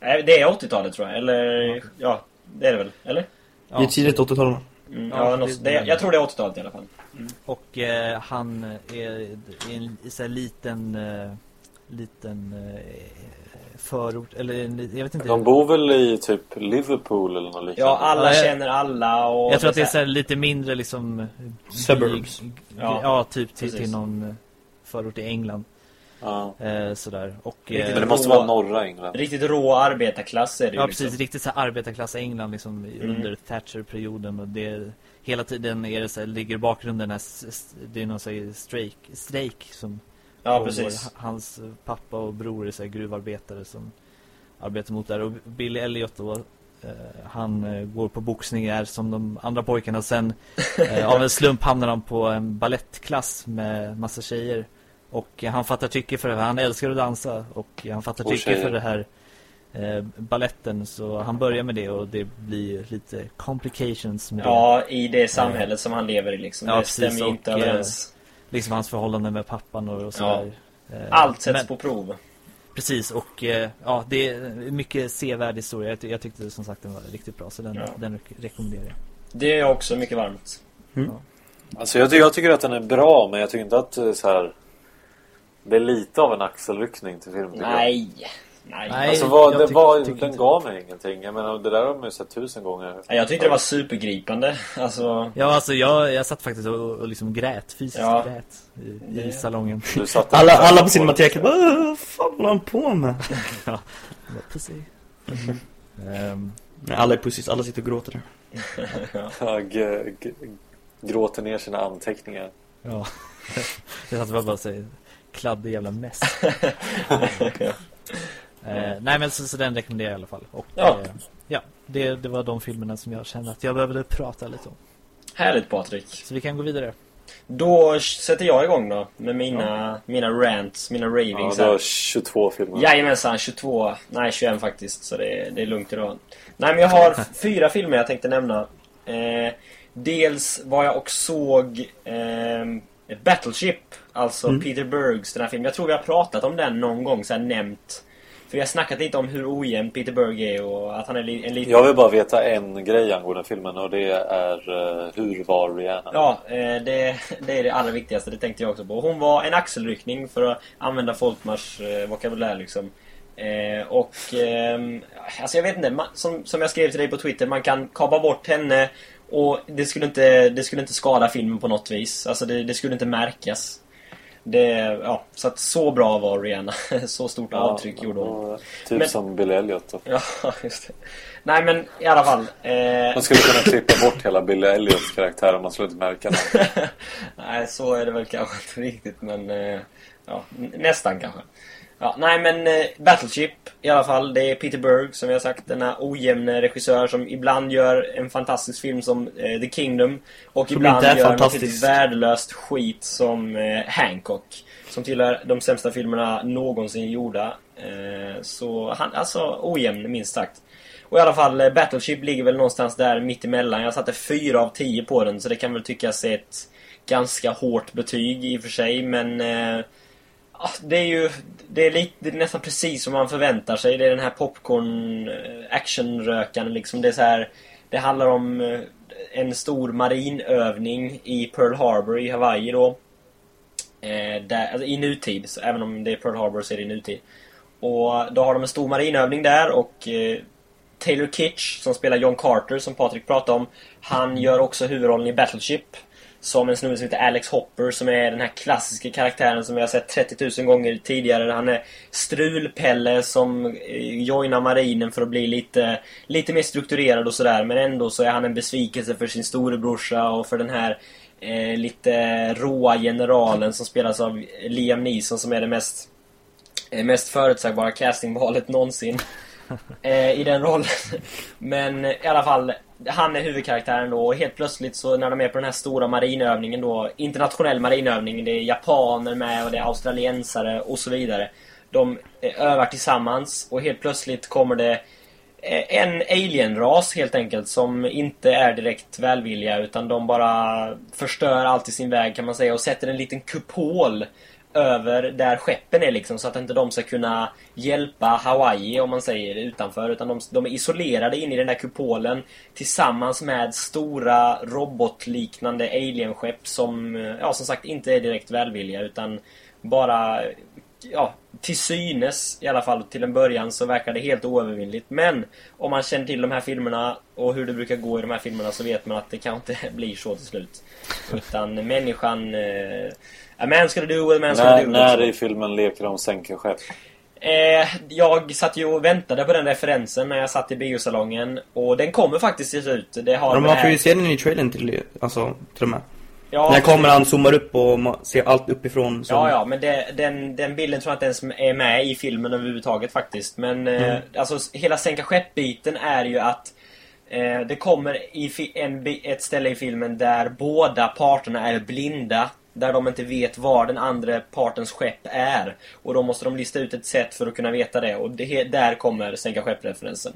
Det är 80-talet tror jag. Eller, Ja. ja, det är det väl? Eller? Ja, Det är tidigt 80-tal. va? Mm, Ja, ja, det- det, jag tror det är 80-talet i alla fall. Och eh, han är i en så här liten eh, liten eh, förort eller jag vet inte. De bor väl i typ Liverpool eller något liknande? Ja, alla känner alla och... jag tror att det är så lite mindre liksom Suburbs. Ja, ja, typ till, till någon eh, förort i England Ja. eh, sådär och Riktigt eh, Men det måste vara norra England. Riktigt rå arbetarklass är det ju Ja liksom. precis, riktigt så här arbetarklass England liksom Mm. under Thatcher-perioden och det hela tiden är det så här, ligger i bakgrunden här, det är någon så här strejk, strejk som Ja, precis. Hans pappa och bror är så här gruvarbetare som arbetar mot det här. Och Billy Elliot då, eh, han eh, går på boxning är som de andra pojkarna. Sen eh, av en slump hamnar han på en ballettklass med massa tjejer. Och han fattar tycke för det här. Han älskar att dansa och han fattar tycke tjejer. för det här eh, balletten. Så han börjar med det och det blir lite complications med det. Ja, i det samhället som han lever i liksom. Ja, det precis, stämmer inte och, eh, överens. Liksom hans förhållande med pappan och, och sådär. Eh, Allt sätts men- på prov. Precis, och eh, ja, det är mycket sevärd historia. Jag, ty- jag tyckte som sagt den var riktigt bra, så den, Ja. den rek- rekommenderar jag. Det är också mycket varmt. Mm. Ja. Alltså jag, jag tycker att den är bra men jag tycker inte att eh, så här. Det är lite av en axelryckning till filmen. tycker jag. Nej. Alltså vad, det var, den inte. gav mig ingenting. Jag menar det där har man ju sett tusen gånger. Nej, Jag tyckte det var supergripande. Alltså, Ja, alltså jag, jag satt faktiskt och, och liksom grät, fysiskt Ja. grät i, i salongen. Alla, alla på Cinemateket bara "Åh, vad fan håller han på med? Ja, pussy. Ehm, Nej, alla är pussys, alla sitter och gråter där. Ja, gråter ner sina anteckningar. ja. Jag satt bara bara och säger kladdig jävla mess. Eh, nej men så, så den rekommenderar jag i alla fall. Och Ja. eh, ja det, det var de filmerna som jag kände att jag behövde prata lite om. härligt Patrik. Så vi kan gå vidare. Då sätter jag igång då med mina, mina rants, mina Ja, ravings du här. har 22 filmer. Jajamensan, 22. Nej, 21 faktiskt. Så det, är- det är lugnt idag. Nej, men jag har fyra filmer jag tänkte nämna. Eh, dels var jag och såg eh, Battleship. Alltså Mm. Peter Bergs den här filmen. Jag tror vi har pratat om den någon gång, så här, nämnt. Vi har snackat lite om hur ojämn Peter Berg är och att han är en liten... Jag vill bara veta en grej angående filmen och det är uh, hur var Rihanna? Ja, eh, det, det är det allra viktigaste. Det tänkte jag också på. Hon var en axelryckning för att använda Folkmars eh, vokabulär liksom. Eh, och ehm, alltså jag vet inte, man, som, som jag skrev till dig på Twitter, man kan kapa bort henne och det skulle inte, det skulle inte skada filmen på något vis. Alltså det, det skulle inte märkas. Det, ja, så att så bra var Rihanna. så stort avtryck gjorde hon. Typ Men- som Billy Elliot då. Ja, just det. Nej men i alla fall. Eh, Man skulle kunna klippa bort hela Billy Elliots karaktär om man skulle inte märka något. Nej, så är det väl kanske inte riktigt, men eh, ja, nästan kanske. Ja, nej men eh, Battleship i alla fall, det är Peter Berg som vi har sagt, denna ojämne regissör som ibland gör en fantastisk film som eh, The Kingdom och Som ibland gör något fantastisk. riktigt värdelöst skit som eh, Hancock. Som tillhör de sämsta filmerna någonsin gjorda. Eh, så han, alltså ojämn minst sagt. Och i alla fall, eh, Battleship ligger väl någonstans där mitt emellan. Jag satte 4 av 10 på den, så det kan väl tyckas ett ganska hårt betyg i och för sig, men... Det är ju... Det är, lite, det är nästan precis som man förväntar sig. Det är den här popcorn eh, actionrökan liksom. Det är så här... Det handlar om eh, en stor marinövning i Pearl Harbor i Hawaii då. Eh, där, alltså I nutid, så även om det är Pearl Harbor så är det i nutid. Och då har de en stor marinövning där och eh, Taylor Kitsch som spelar John Carter som Patrik pratade om. Han gör också huvudrollen i Battleship. Som en snubbe som heter Alex Hopper som är den här klassiska karaktären som vi har sett 30 000 gånger tidigare. Han är strulpelle som eh, joinar marinen för att bli lite, lite mer strukturerad och sådär. Men ändå så är han en besvikelse för sin storebrorsa och för den här eh, lite råa generalen som spelas av Liam Neeson som är det mest eh, mest förutsägbara castingvalet någonsin eh, i den rollen. Men i alla fall, han är huvudkaraktären då och helt plötsligt så när de är på den här stora marinövningen då, internationell marinövning, det är japaner med och det är australiensare och så vidare. De eh, övar tillsammans och helt plötsligt kommer det eh, en alienras helt enkelt som inte är direkt välvilliga utan de bara förstör allt i sin väg kan man säga och sätter en liten kupol över där skeppen är liksom så att inte de ska kunna hjälpa Hawaii om man säger utanför utan de, de är isolerade in i den där kupolen tillsammans med stora robotliknande alienskepp som ja som sagt inte är direkt välvilliga utan bara ja, till synes i alla fall till en början så verkar det helt oövervinnligt. Men om man känner till de här filmerna och hur det brukar gå i de här filmerna så vet man att det kanske inte blir så till slut. Utan människan... Eh, a man ska do what a man ska när, do. när liksom. i filmen leker de sänkarskepp? Eh, jag satt ju och väntade på den referensen när jag satt i biosalongen och den kommer faktiskt till slut. Det har De det får ju se den i trailern till, alltså, till med. Ja, När kameran zoomar upp och man ser allt uppifrån. Så. Ja, ja, men det, den, den bilden tror jag inte ens är med i filmen överhuvudtaget faktiskt. Men eh, Mm. alltså hela sänka skepp-biten är ju att eh, det kommer i en, ett ställe i filmen där båda parterna är blinda. Där de inte vet var den andra partens skepp är. Och då måste de lista ut ett sätt för att kunna veta det. Och det, där kommer sänka skepp-referensen.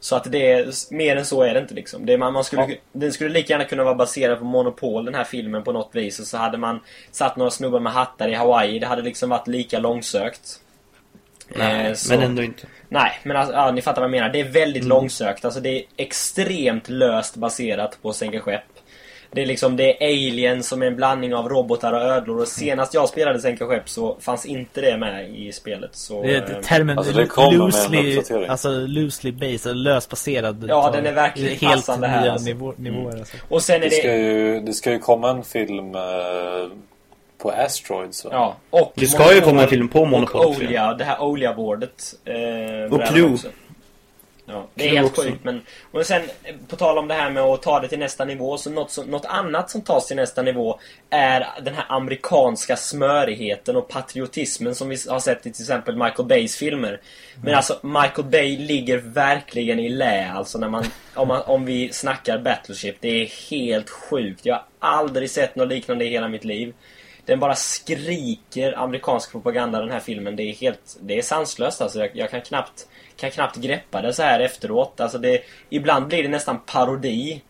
Så att det är, mer än så är det inte liksom. Det, man, man skulle, Ja. Den skulle lika gärna kunna vara baserad på Monopol, den här filmen på något vis. Och så hade man satt några snubbar med hattar i Hawaii. Det hade liksom varit lika långsökt. Nej, Eh, så- men ändå inte. Nej, men alltså, ja, ni fattar vad jag menar. Det är väldigt Mm. långsökt. Alltså det är extremt löst baserat på sänka skepp. Det är liksom det är aliens som är en blandning av robotar och ödlor. Och senast jag spelade Sänka skepp så fanns inte det med i spelet. Så, Det eh, är termen Alltså, det loosely, alltså loosely based, lösbaserad. Ja, den är verkligen helt passande här, nya alltså. nivå, nivåer. Alltså. och sen är Det ska det... ju, det ska ju komma en film eh, på Asteroids va? Ja, och Det ska ju komma en film på Monopol Och. Olia, det här Olia-bordet. Eh, Och Clue. Ja, det är Clue helt sjukt men... Och sen, på tal om det här med att ta det till nästa nivå, så något, som- något annat som tas till nästa nivå är den här amerikanska smörigheten och patriotismen som vi har sett i till exempel Michael Bays filmer. Men alltså, Michael Bay ligger verkligen i lä, alltså när man... Om, man, om vi snackar Battleship, det är helt sjukt. Jag har aldrig sett något liknande i hela mitt liv. Den bara skriker amerikansk propaganda den här filmen. Det är helt... Det är sanslöst alltså. Jag, jag kan knappt... Kan knappt greppa det så här efteråt. Alltså det... Ibland blir det nästan parodi.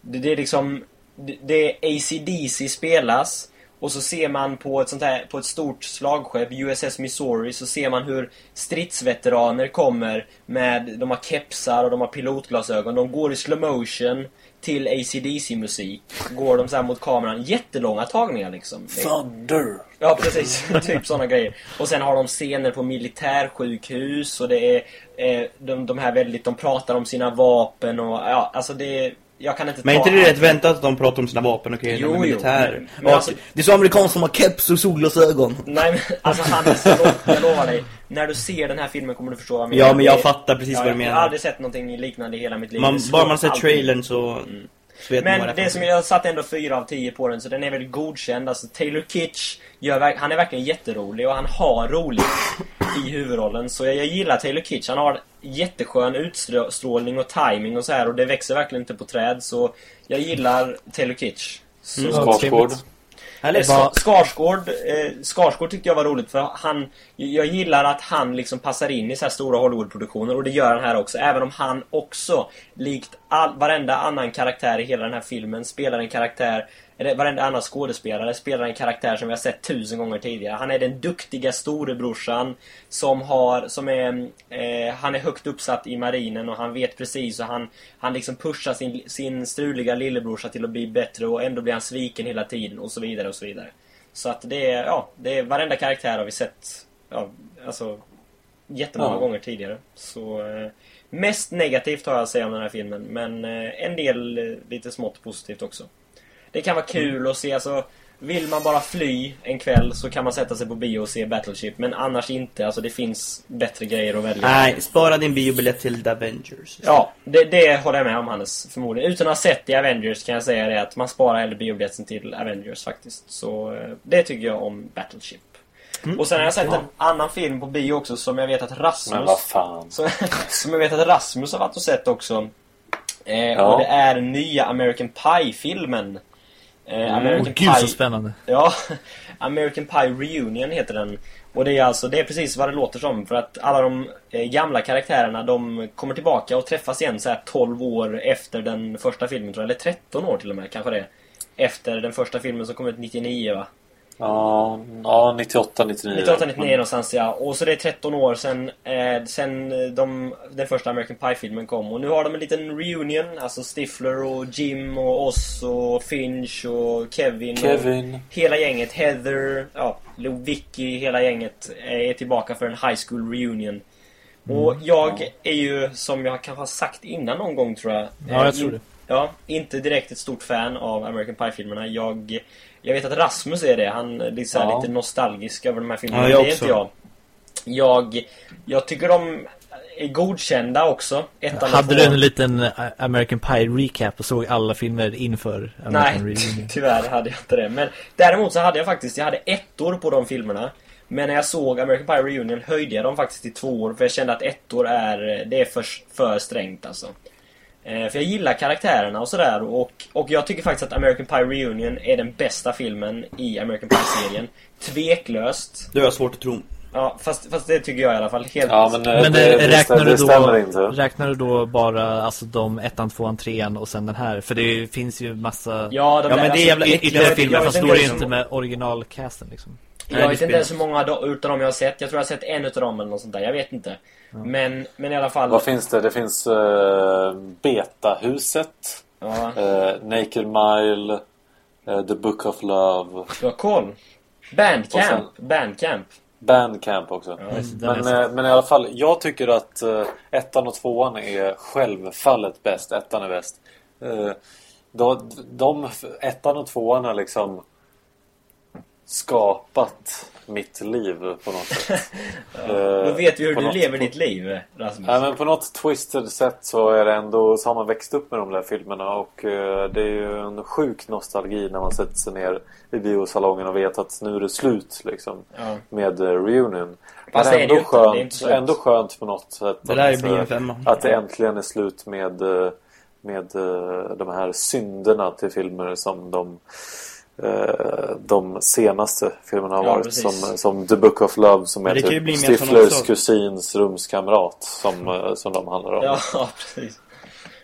Det, det är liksom... Det, det är ACDC spelas. Och så ser man på ett sånt här, på ett stort slagskepp, USS Missouri, så ser man hur stridsveteraner kommer med, de har kepsar och de har pilotglasögon. De går i slow motion till ACDC-musik. Går de så mot kameran. Jättelånga tagningar liksom. Thunder! Ja, precis. typ sådana grejer. Och sen har de scener på militärsjukhus och det är eh, de, de här väldigt, de pratar om sina vapen och ja, alltså det är, jag kan inte Men är ta inte det rätt väntat att de pratar om sina vapen och grejer med militär? men- men alltså- Det är så amerikanskt som har keps och solglasögon. Nej men alltså Hannes, jag, lo- jag lovar dig. När du ser den här filmen kommer du förstå vad jag menar. Ja, men jag fattar precis ja, vad du Jag har menar. aldrig sett någonting liknande i hela mitt liv. Man, bara man alltid. trailern så, vad Men det som jag satte ändå 4 av 10 på den, så den är väldigt godkänd. Alltså Taylor Kitsch, gör, han är verkligen jätterolig och han har roligt i huvudrollen. Så jag, jag gillar Taylor Kitsch. Han har jätteskön utstrålning och timing och så här och det växer verkligen inte på träd. Så jag gillar Taylor Kitsch. Så, Mm. Skarsgård. Härligt. Eh, Ska- Skarsgård, eh, Skarsgård tyckte jag var roligt för han Jag gillar att han liksom passar in i så här stora Hollywoodproduktioner och det gör han här också Även om han också Likt all, varenda annan karaktär i hela den här filmen spelar en karaktär eller varenda annan skådespelare spelar en karaktär som vi har sett tusen gånger tidigare. Han är den duktiga storebrorsan som har, som är, eh, han är högt uppsatt i marinen och han vet precis och han, han liksom pushar sin, sin struliga lillebrorsa till att bli bättre och ändå blir han sviken hela tiden och så vidare och så vidare. Så att det är, ja, det är varenda karaktär har vi sett, ja, alltså jättemånga Ja. gånger tidigare. Så eh, mest negativt har jag att säga om den här filmen, men eh, en del eh, lite smått positivt också. Det kan vara kul att se, alltså vill man bara fly en kväll så kan man sätta sig på bio och se Battleship, men annars inte. Alltså det finns bättre grejer att välja. Nej, spara din biobiljett till The Avengers. Ja, det, det håller jag med om Hannes, förmodligen. Utan att ha sett The Avengers kan jag säga det att man sparar hellre biobiljetten till Avengers faktiskt. Så eh, det tycker jag om Battleship. Och sen har jag sett en annan film på bio också som jag vet att Rasmus... Men vad fan. som, som jag vet att Rasmus har varit och sett också. Eh, Ja. Och det är nya American Pie-filmen. Eh, American Åh, gud så spännande. Ja, American Pie Reunion heter den. Och det är alltså, det är precis vad det låter som. För att alla de eh, gamla karaktärerna, de kommer tillbaka och träffas igen så här 12 år efter den första filmen tror jag. Eller 13 år till och med, kanske det. Efter den första filmen som kom ut 99 va? Ja, ja 98, 99. 98, 99 någonstans ja. Och så det är 13 år sen, eh, sen de, den första American Pie-filmen kom. Och nu har de en liten reunion. Alltså Stifler och Jim och oss och Finch och Kevin. Kevin. Och hela gänget. Heather, ja, Lou Vicky, hela gänget är tillbaka för en high school reunion. Och jag är ju, som jag kanske har sagt innan någon gång tror jag. Ja, jag eh, tror det. Ja, inte direkt ett stort fan av American Pie-filmerna. Jag, jag vet att Rasmus är det. Han är så Ja. lite nostalgisk över de här filmerna. Ja, jag det är också. inte jag. jag. Jag tycker de är godkända också. Ettan Hade du en liten eh, American Pie recap och såg alla filmer inför Nej, American Reunion? tyvärr hade jag inte det. Men däremot så hade jag faktiskt, jag hade ettor på de filmerna. Men när jag såg American Pie Reunion höjde jag dem faktiskt till två år. För jag kände att ettor är, det är för, för strängt alltså. Eh, för jag gillar karaktärerna och sådär. Och, och jag tycker faktiskt att American Pie Reunion är den bästa filmen i American Pie-serien. Tveklöst. Det har jag svårt att tro. Ja, fast, fast det tycker jag i alla fall. Helt... Ja, men, eh, Men det, eh, det, räknar, det, du då, inte. räknar du då bara alltså de ettan, tvåan, trean och sen den här? För det finns ju massa Ja, de Ja, men det är jävla äckliga jag- ytterligare filmer fast då inte är det inte om- med originalcasten liksom. Jag Nej, vet inte ens hur många utav dem jag har sett. Jag tror jag har sett en utav dem eller något sånt där. Jag vet inte. Men, men i alla fall. Vad finns det? Det finns uh, Betahuset. Ja, eh, Naked Mile, eh, The Book of Love, du har koll. Bandcamp. Och Bandcamp. Bandcamp också. Ja, Men, men i alla fall, jag tycker att ettan och tvåan är självfallet bäst. Ettan är bäst. De, de, ettan och tvåan har liksom skapat mitt liv på något sätt. Eh, Då vet vi hur på du något- lever ditt liv, Rasmus. Nej, men på något twisted sätt så är det ändå så har man växt upp med de där filmerna och eh, det är ju en sjuk nostalgi när man sätter sig ner i biosalongen och vet att nu är det slut liksom Ja. med eh, reunion. Fast men det är det ändå ju inte, det är skönt, ändå skönt på något sätt. Det att, femma. Att det äntligen är slut med, med de här synderna till filmer som de de senaste filmerna har Ja, varit precis. som, som The Book of Love som är typ Stiflers kusins rumskamrat som, eh, som de handlar om. Ja, precis.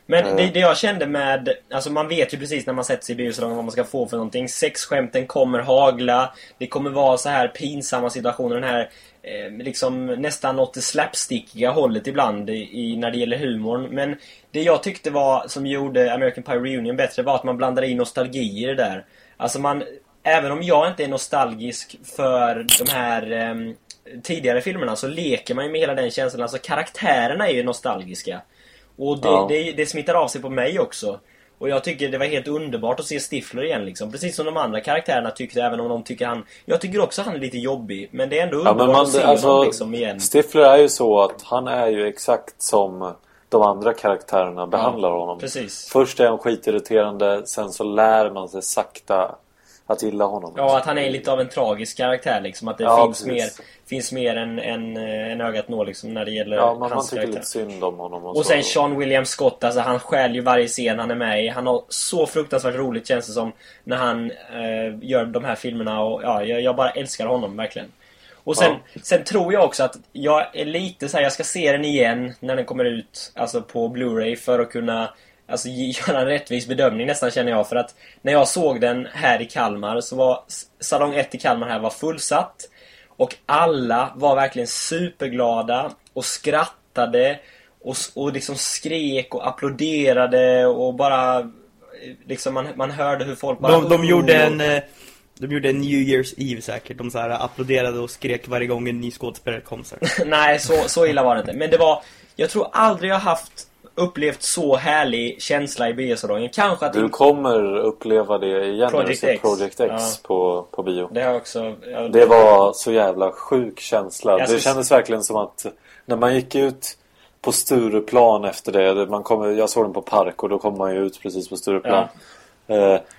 Men det, det jag kände med, alltså man vet ju precis när man sätter sig i biosalongen vad man ska få för någonting. Sexskämten kommer hagla. Det kommer vara så här pinsamma situationer. Den här eh, liksom nästan åt det slapstickiga hållet ibland i, i, när det gäller humorn. Men det jag tyckte var, som gjorde American Pie Reunion bättre, var att man blandade in nostalgi i det där. Alltså man, även om jag inte är nostalgisk för de här ehm, tidigare filmerna så leker man ju med hela den känslan. Alltså karaktärerna är ju nostalgiska. Och det, Ja. det, det smittar av sig på mig också. Och jag tycker det var helt underbart att se Stifler igen liksom. Precis som de andra karaktärerna tyckte, även om de tycker han... Jag tycker också han är lite jobbig. Men det är ändå Ja, underbart men man, att se alltså, honom liksom igen. Stifler är ju så att han är ju exakt som de andra karaktärerna behandlar honom. Precis. Först är han skitirriterande, sen så lär man sig sakta att gilla honom. Ja, att han är lite av en tragisk karaktär liksom. Att det Ja, finns, mer, finns mer än, än, än ögat når liksom när det gäller Ja, man, man hans tycker karaktär. lite synd om honom. Och, Och sen Sean William Scott, alltså han stjäl ju varje scen han är med i. Han har så fruktansvärt roligt känns det som när han eh, gör de här filmerna och ja, jag, jag bara älskar honom verkligen. Och sen, sen tror jag också att jag är lite så här, jag ska se den igen när den kommer ut, alltså på Blu-ray för att kunna Alltså göra en rättvis bedömning nästan känner jag. För att När jag såg den här i Kalmar så var Salong 1 i Kalmar här var fullsatt. Och alla var verkligen superglada och skrattade och, och liksom skrek och applåderade och bara eh, Liksom man, man hörde hur folk bara De, de "Oh!" gjorde en... De gjorde en New Year's Eve säkert. De så här applåderade och skrek varje gång en ny skådespelare kom. Nej, så, så illa var det inte. Men det var... Jag tror aldrig jag haft upplevt så härlig känsla i biosalongen. Kanske att Du kommer uppleva det igen Project när du ser X. Project X Ja. på, på bio. det har också... Ja, Det var så jävla sjuk känsla. Jag Det kändes verkligen som att när man gick ut på Stureplan efter det. Man kom, jag såg den på Park och då kom man ju ut precis på Stureplan. Eh,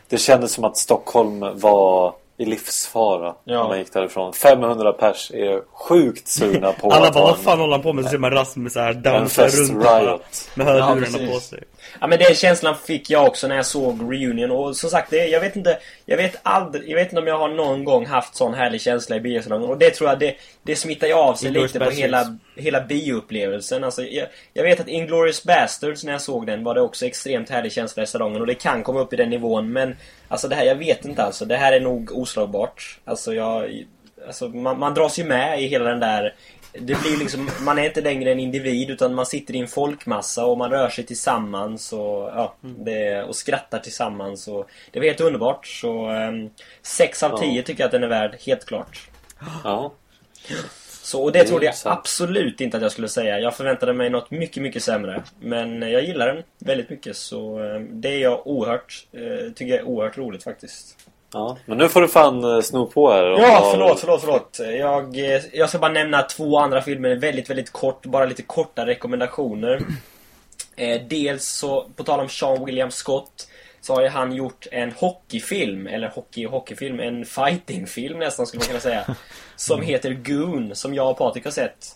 det kändes som att Stockholm var i livsfara Ja. när man gick därifrån. 500 pers är sjukt sugna på Alla att bara, vad fan håller han på med? Så ser man Rasmus här dansa runt riot. med Ja, hörlurarna precis. på sig. Ja men den känslan fick jag också när jag såg reunion. Och som sagt, det, jag vet inte Jag vet aldrig, jag vet inte om jag har någon gång haft sån härlig känsla i biosalongen. Och det tror jag det, det smittar ju av sig Inglourious lite på hela, hela bioupplevelsen. Alltså, jag, jag vet att Inglourious Basterds när jag såg den var det också extremt härlig känsla i salongen. Och det kan komma upp i den nivån men Alltså det här, jag vet inte alltså, det här är nog oslagbart. Alltså jag Alltså man, man dras ju med i hela den där det blir liksom, man är inte längre en individ utan man sitter i en folkmassa och man rör sig tillsammans och, ja, det, och skrattar tillsammans. Och, det var helt underbart. Så um, 6 av Ja. 10 tycker jag att den är värd, helt klart. Ja. Så, och det Det trodde jag sant. absolut inte att jag skulle säga. Jag förväntade mig något mycket, mycket sämre. Men jag gillar den väldigt mycket så um, det är jag oerhört, uh, tycker jag är oerhört roligt faktiskt. Ja. Men nu får du fan eh, sno på här. Ja, förlåt, förlåt, förlåt. Jag, eh, jag ska bara nämna två andra filmer väldigt, väldigt kort. Bara lite korta rekommendationer. Eh, dels så, på tal om Sean William Scott, så har ju han gjort en hockeyfilm, eller hockey och hockeyfilm, en fightingfilm nästan skulle man kunna säga. Som heter Goon, som jag och Patrik har sett.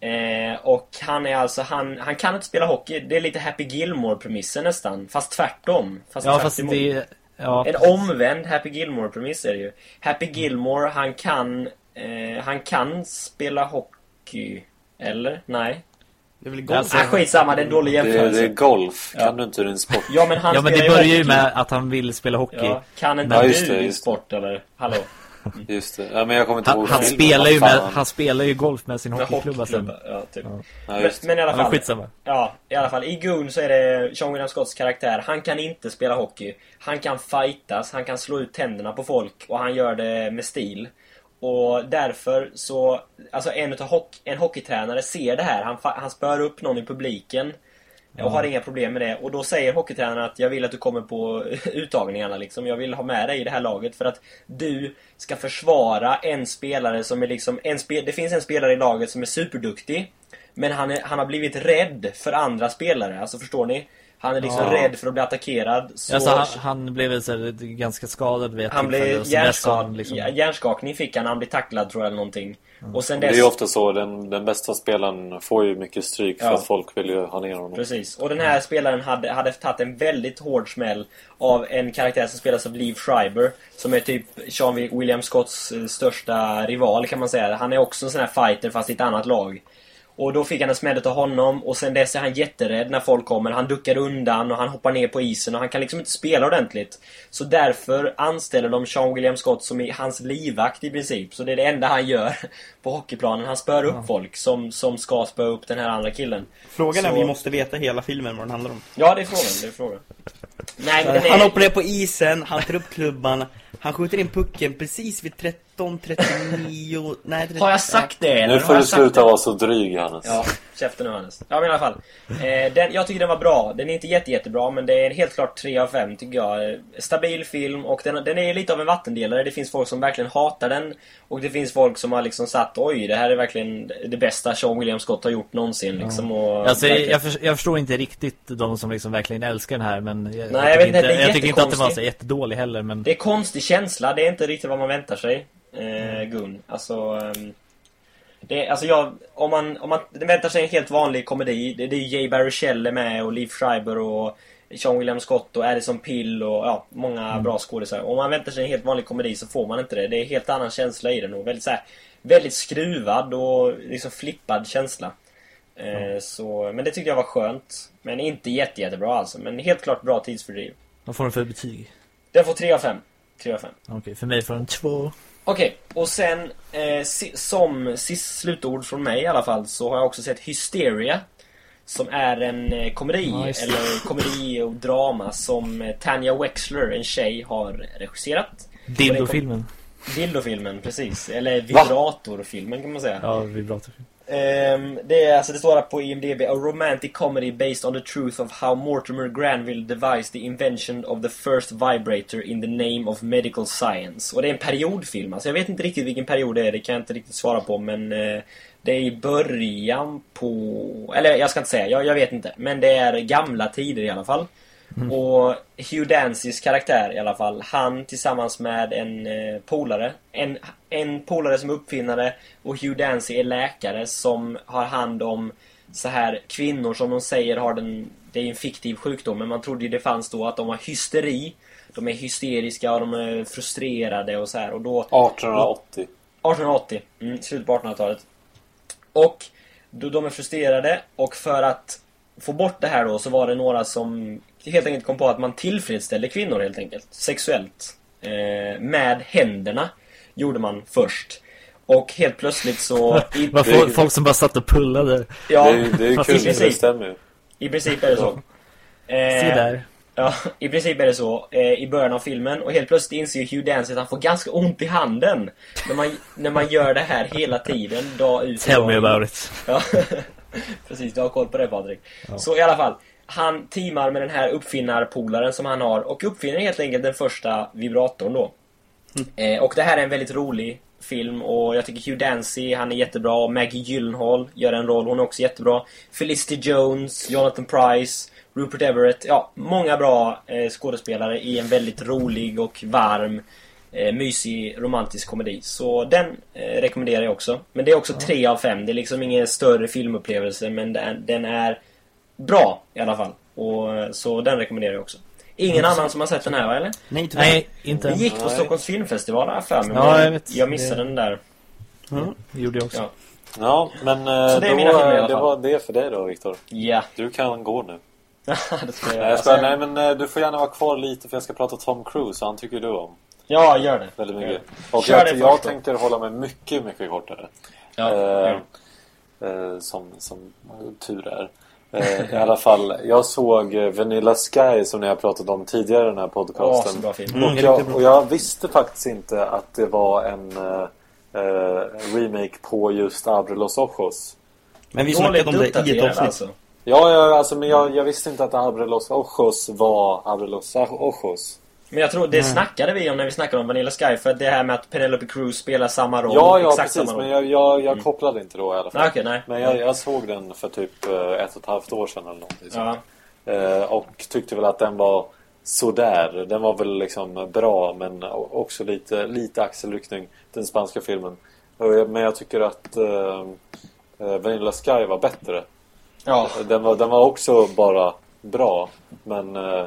Eh, och han är alltså, han, han kan inte spela hockey. Det är lite Happy Gilmore-premissen nästan. Fast tvärtom. Fast Ja, fast det... Ja, En omvänd Happy Gilmore-premiss är det ju. Happy Gilmore, han kan... Eh, han kan spela hockey. Eller? Nej. Det är väl golf? Alltså- Ah, skitsamma, det är en dålig Det, är- jämförelse. det är golf. Ja. Kan du inte din sport? Ja, men han ja men det börjar ju med att han vill spela hockey. Ja, kan inte Ja, du just det, din sport eller? Hallå? Just det. Ja, men jag kommer inte Han, ihåg han, filmen. spelar ju med, han spelar ju golf med sin hockeyklubba sen. Ja, typ. Ja. Ja, Men, i alla Ja, fall. skitsamma. Ja, i alla fall. I Goon så är det Sean William Scotts karaktär. Han kan inte spela hockey. Han kan fightas, han kan slå ut tänderna på folk och han gör det med stil. Och därför så, alltså en utav hock, en hockeytränare ser det här. Han, han spör upp någon i publiken. Och har inga problem med det. Och då säger hockeytränaren att jag vill att du kommer på uttagningarna liksom. Jag vill ha med dig i det här laget för att du ska försvara en spelare som är liksom... En spe, det finns en spelare i laget som är superduktig. Men han, är, han har blivit rädd för andra spelare. Alltså förstår ni? Han är liksom Ja. rädd för att bli attackerad. Så Alltså, han, han blev så här, ganska skadad vid ett han blev dess han liksom- hjärnskakning fick han han blev tacklad tror jag eller någonting. Och sen Det är dess... ju ofta så. Den, den bästa spelaren får ju mycket stryk för Ja. att folk vill ju ha ner honom. Precis. Och den här spelaren hade, hade tagit en väldigt hård smäll av en karaktär som spelas av Liev Schreiber. Som är typ Sean William Scotts eh, största rival kan man säga. Han är också en sån här fighter fast i ett annat lag. Och då fick han en smäll av honom och sen dess är han jätterädd när folk kommer. Han duckar undan och han hoppar ner på isen och han kan liksom inte spela ordentligt. Så därför anställer de Sean William Scott som är hans livvakt i princip. Så det är det enda han gör på hockeyplanen. Han spör upp folk som, som ska spöa upp den här andra killen. Frågan är om Så- vi måste veta hela filmen vad den handlar om. Ja, det är frågan. Det är frågan. Nej, men den Han är... hoppar ner på isen, han tar upp klubban, han skjuter in pucken precis vid 13, 39, nej 30, Har jag sagt det? eller? Nu får du sluta det? vara så dryg Hannes. Ja, käften nu Hannes. Ja men i alla fall. Eh, den, jag tycker den var bra. Den är inte jätte, jättebra men det är helt klart 3 av 5 tycker jag. Eh, Stabil film och den, den är lite av en vattendelare. Det finns folk som verkligen hatar den. Och det finns folk som har liksom satt oj det här är verkligen det bästa Sean William Scott har gjort någonsin liksom. Och Alltså, verkligen- jag, för, jag förstår inte riktigt de som liksom verkligen älskar den här men jag, Nej, jag tycker vet inte, jag tycker inte att den var så jättedålig heller men Det är konstig känsla, det är inte riktigt vad man väntar sig. Eh, Gun. Alltså... ehm, det, alltså jag, om man, om man väntar sig en helt vanlig komedi, det, det är ju Jay Baruchel med och Liv Schreiber och Sean William Scott och Addison Pill och ja, många bra skådisar. Om man väntar sig en helt vanlig komedi så får man inte det. Det är en helt annan känsla i den och väldigt så här, väldigt skruvad och liksom flippad känsla. Eh, så, men det tyckte jag var skönt. Men inte jätte, jättebra alltså. Men helt klart bra tidsfördriv. vad får den för betyg? Den får 3 av 5. 3 av 5. Okej, för mig får den två. Okej, och sen eh, si, som sist slutord från mig i alla fall så har jag också sett Hysteria. Som är en eh, komedi, det. eller komedi och drama som eh, Tanya Wexler, en tjej, har regisserat. Dildo-filmen. Dildofilmen, precis. Eller vibratorfilmen kan man säga. Ja, vibratorfilm. Um, det, är, alltså, det står här på IMDB A romantic comedy based on the truth of how Mortimer Granville devised the invention of the first vibrator in the name of medical science. Och det är en periodfilm. Alltså, jag vet inte riktigt vilken period det är, det kan jag inte riktigt svara på. Men uh, det är i början på... Eller jag ska inte säga, jag, jag vet inte. Men det är gamla tider i alla fall. Och Hugh Dancys karaktär i alla fall, han tillsammans med en eh, polare, en, en polare som är uppfinnare och Hugh Dancy är läkare som har hand om så här kvinnor som de säger har den, det är en fiktiv sjukdom men man trodde ju det fanns då att de har hysteri. De är hysteriska och de är frustrerade och så här och då 1880. 1880, mm, slutet på 1800-talet. Och då de är frustrerade och för att få bort det här då så var det några som helt enkelt kom på att man tillfredsställde kvinnor helt enkelt. Sexuellt. Eh, med händerna gjorde man först. Och helt plötsligt så... I, Det är- folk, som bara satt och pullade. ja, det är, det är kul, i princip. det stämmer i princip är det så. Eh, Se där. Ja, i princip är det så. Eh, I början av filmen. Och helt plötsligt inser ju Hugh Dancy att han får ganska ont i handen. När man, när man gör det här hela tiden. Dag ut och Tell dag me in. about it. Ja, precis. Du har koll på det Patrik. Så i alla fall. Han teamar med den här uppfinnarpolaren som han har och uppfinner helt enkelt den första vibratorn då. Eh, och det här är en väldigt rolig film och jag tycker Hugh Dancy, han är jättebra. Maggie Gyllenhaal gör en roll, hon är också jättebra. Felicity Jones, Jonathan Price, Rupert Everett. Ja, många bra eh, skådespelare i en väldigt rolig och varm eh, mysig romantisk komedi. Så den eh, rekommenderar jag också. Men det är också tre av fem. Det är liksom ingen större filmupplevelse men den, den är bra i alla fall. Och, eh, så den rekommenderar jag också. Ingen annan som har sett den här va, eller? Nej, tyvärr. Nej, inte Den gick på. Stockholms filmfestival jag för mig. Ja, jag vet. jag missade Det- den där. Mm. Det gjorde jag också. Ja. Ja, men eh, Så det är då, mina filmer i alla det fall. var det för dig då Viktor. Ja, Du kan gå nu. det ska jag jag ska, nej men eh, du får gärna vara kvar lite för jag ska prata Tom Cruise han tycker du om. Ja, gör det. väldigt mycket. Gör Och Kör jag, det jag tänker hålla mig mycket, mycket kortare. Ja, Eh, eh, som, som tur är. Eh, I alla fall, jag såg eh, Vanilla Sky som ni har pratat om tidigare i den här podcasten. bra film. Mm, och, jag, och jag visste faktiskt inte att det var en eh, eh, remake på just Abre los Ojos. Men vi snackade om det i ett avsnitt. alltså. Ja, ja alltså, men jag, jag visste inte att Abre los Ojos var Abre los Ojos. Men jag tror, det Mm. snackade vi om när vi snackade om Vanilla Sky. För det här med att Penelope Cruz spelar samma roll. Ja, ja exakt precis. samma Men roll. jag, jag, jag kopplade inte då i alla fall. Nej, okej, nej. Men jag, jag såg den för typ eh, ett och ett halvt år sedan eller någonting. sånt. Ja. Eh, och tyckte väl att den var sådär. Den var väl liksom bra men också lite, lite axelryckning. Den spanska filmen. Men jag tycker att eh, Vanilla Sky var bättre. Ja. Den var, den var också bara bra. Men eh,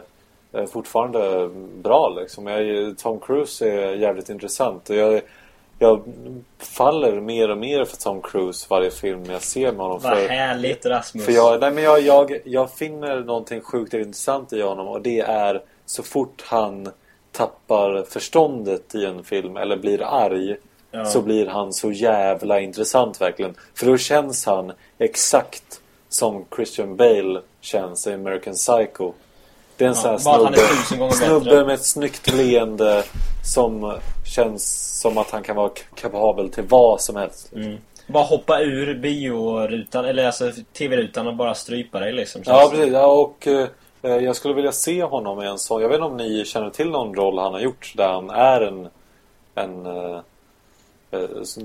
fortfarande bra liksom. Jag, Tom Cruise är jävligt intressant. Och jag, jag faller mer och mer för Tom Cruise varje film jag ser med honom. Vad för, härligt Rasmus. för jag, nej men jag, jag, jag finner någonting sjukt intressant i honom och det är så fort han tappar förståndet i en film eller blir arg Ja. så blir han så jävla intressant verkligen. För då känns han exakt som Christian Bale känns i American Psycho. Det är en sån här snubbe, snubbe med ett snyggt leende som känns som att han kan vara kapabel till vad som helst. Mm. Bara hoppa ur biorutan, eller alltså tv-rutan och bara strypa dig liksom. Ja, precis. Ja, och eh, jag skulle vilja se honom i en sån... Jag vet inte om ni känner till någon roll han har gjort där han är en... En... Eh, eh,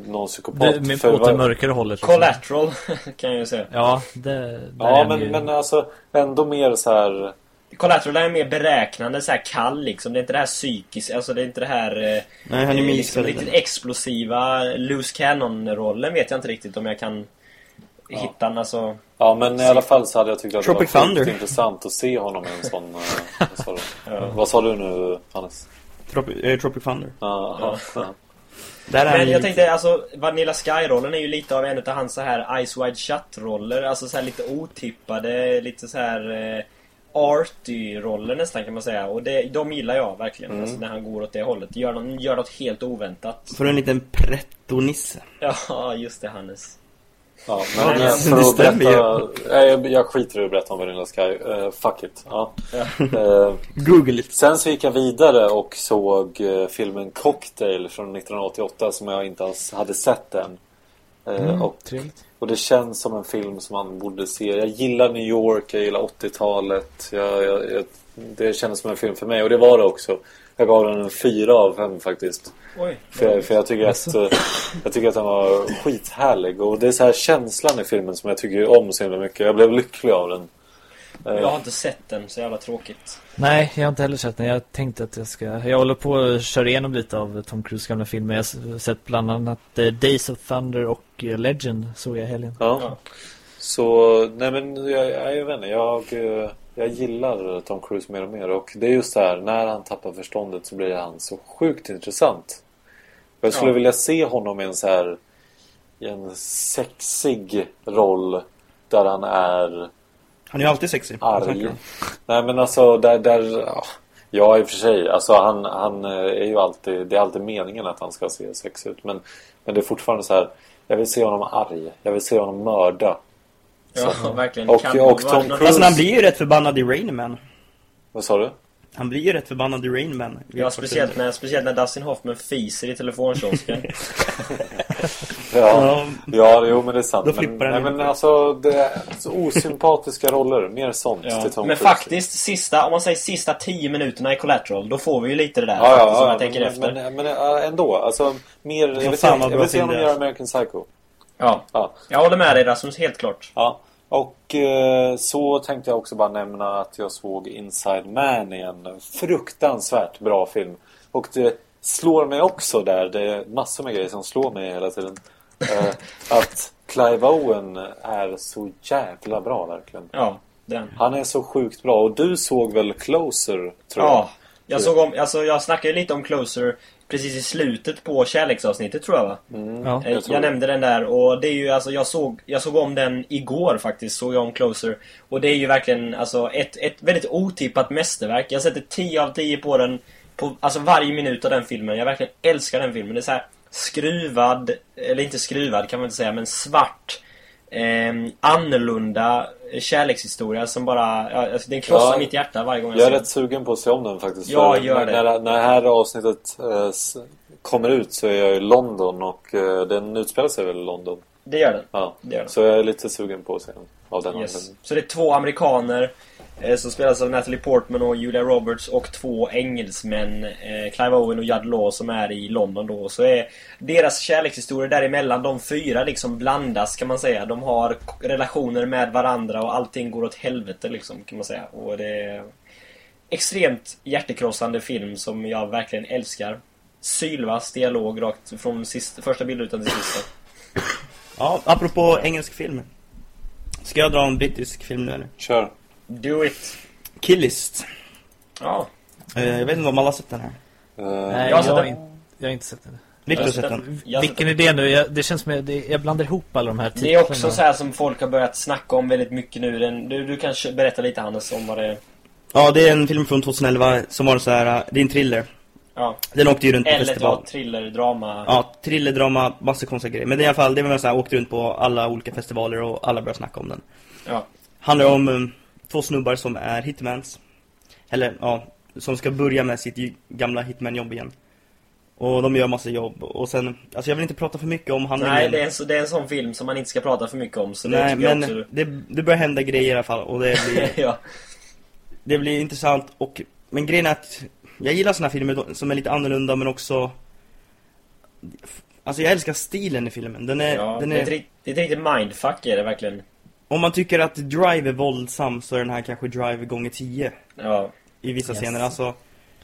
någon psykopat. Det, med, För åt det vad- mörkare hållet. liksom. Collateral kan jag ju säga. Ja, det... Ja, men, ju- men alltså ändå mer så här... Collateral är mer beräknande, så här kall liksom. Det är inte det här psykiska, alltså det är inte det här... eh, Nej, han är eh, liksom, riktigt explosiva loose cannon-rollen vet jag inte riktigt om jag kan hitta den. Alltså, Ja, men i alla fall så hade jag tyckt att Tropic det var Thunder. intressant att se honom i en sån... eh, vad, sa du? vad sa du nu, Hannes? Tropic, eh, Tropic Thunder. Ja, ja. ja. Men jag tänkte alltså, Vanilla Sky-rollen är ju lite av en av hans så här Ice Wide Shut-roller. Alltså så här lite otippade, lite så här eh, arty-roller nästan kan man säga. Och det, de gillar jag verkligen. Mm. Alltså när han går åt det hållet. Gör, någon, gör något helt oväntat. För en liten pretto-nisse. Ja, just det Hannes. Ja, Ja, men det- eh, för att berätta... Nej, jag, jag skiter i att berätta om Vanilla Sky. Eh, fuck it. Ja. Eh, Google it. Sen så gick jag vidare och såg eh, filmen Cocktail från 1988 som jag inte alls hade sett än. Eh, Mm, och, trevligt. och det känns som en film som man borde se. Jag gillar New York, jag gillar 80-talet. Jag, jag, jag, det kändes som en film för mig och det var det också. Jag gav den en fyra av fem faktiskt. Oj. För, för jag, tycker att, eh, jag tycker att den var skithärlig. Och det är så här känslan i filmen som jag tycker om så himla mycket. Jag blev lycklig av den. Eh, Jag har inte sett den, så jävla tråkigt. Nej, jag har inte heller sett den. Jag tänkte att jag ska... Jag håller på att köra igenom lite av Tom Cruise gamla filmer. Jag har sett bland annat eh, Days of Thunder och eh, Legend såg jag helgen. Ja. Ja. Så, nej men jag, jag, jag vet inte, jag, jag gillar Tom Cruise mer och mer. Och det är just det här, när han tappar förståndet så blir han så sjukt intressant. Jag skulle Ja. vilja se honom i en så här, i en sexig roll där han är Han är ju alltid sexig. Arg. Nej men alltså där, där ja, i och för sig. Alltså han, han eh, är ju alltid, det är alltid meningen att han ska se sex ut. Men, men det är fortfarande så här. Jag vill se honom arg. Jag vill se honom mörda. Ja, verkligen. Och- Kan och vara Tom Cruise- Alltså han blir ju rätt förbannad i Rain Man. Vad sa du? Han blir ju rätt förbannad i Rain Man. Ja, speciellt när, speciellt när Dustin Hoffman fiser i telefonkiosken. Ja, Ja. ja jo men det är sant. Då men, nej, men alltså det är så osympatiska roller. Mer sånt Ja. till Tom Men Cruise. faktiskt, sista, om man säger sista 10 minuterna i Collateral, då får vi ju lite det där Ja, ja, faktiskt, ja, man tänker men, efter. men, men, äh, ändå. Alltså mer... Jag vill se, jag honom göra American Psycho. ja. Ja. Jag håller med dig Rasmus, helt klart. Ja, och eh, så tänkte jag också bara nämna att jag såg Inside Man igen. Fruktansvärt bra film. Och det slår mig också där, det är massor med grejer som slår mig hela tiden. Eh, att Clive Owen är så jävla bra verkligen. Ja, den. Han är så sjukt bra. Och du såg väl Closer, tror jag? Ja. Jag såg om, alltså jag snackade lite om Closer precis i slutet på kärleksavsnittet tror jag va? Mm, Ja. Eh, Jag, tror det. nämnde den där och det är ju alltså jag såg, jag såg om den igår faktiskt, såg jag om Closer. Och det är ju verkligen alltså ett, ett väldigt otippat mästerverk. Jag sätter 10 av 10 på den. på, alltså varje minut av den filmen. Jag verkligen älskar den filmen. Det är så här skruvad, eller inte skruvad kan man inte säga, men svart. Eh, annorlunda kärlekshistoria som bara, ja, alltså, den krossar Ja, mitt hjärta varje gång jag, Jag är ser rätt sugen på att se om den faktiskt. Ja, gör det. När, när det här avsnittet s- kommer ut så är jag i London och eh, den utspelar sig väl i London. Det gör den. Ja. Det gör den. Så jag är lite sugen på att se den. Av den Yes. Så det är två amerikaner som spelas av Natalie Portman och Julia Roberts och två engelsmän, eh, Clive Owen och Judd Law som är i London då. Så är deras kärlekshistoria däremellan, de fyra liksom blandas kan man säga. De har relationer med varandra och allting går åt helvete liksom kan man säga. Och det är extremt hjärtekrossande film som jag verkligen älskar. Sylvass dialog rakt från sista, första bildrutan till sista. Ja, apropå engelsk film. Ska jag dra en brittisk film nu eller? Kör. Do it! Killist. Ja, Eh, jag vet inte om alla har sett den här. Eh, Nej, Jag har sett den. inte, jag har inte sett den. Victor har sett den. Jag har sett Vilken är det nu? Jag, det känns som jag, det, jag blandar ihop alla de här Det är också så här som folk har börjat snacka om väldigt mycket nu. Den, du, du kan kö- berätta lite Hannes om vad det är. Ja, det är en film från 2011 som var så här, eh, det är en thriller. Ja. Den åkte ju runt på Eller festival. ja, thriller, drama. Ja, thriller, drama, massa konstiga grejer. Men i alla fall, det var så här, åkte runt på alla olika festivaler och alla började snacka om den. Ja. Handlar om um, två snubbar som är hitmans. Eller ja, som ska börja med sitt gamla hitman-jobb igen. Och de gör massa jobb. Och sen, alltså jag vill inte prata för mycket om handlingen. Nej, det är, så, det är en sån film som man inte ska prata för mycket om. Så det Nej, men också. det, det börjar hända grejer i alla fall. Och det blir, ja. det blir intressant. Och, men grejen är att jag gillar såna här filmer som är lite annorlunda men också... Alltså jag älskar stilen i filmen. Den är, ja den det, är är ett, det är ett riktigt mindfuck är det verkligen. Om man tycker att Drive är våldsam så är den här kanske Drive gånger 10 Ja. i vissa Yes. scener. Alltså,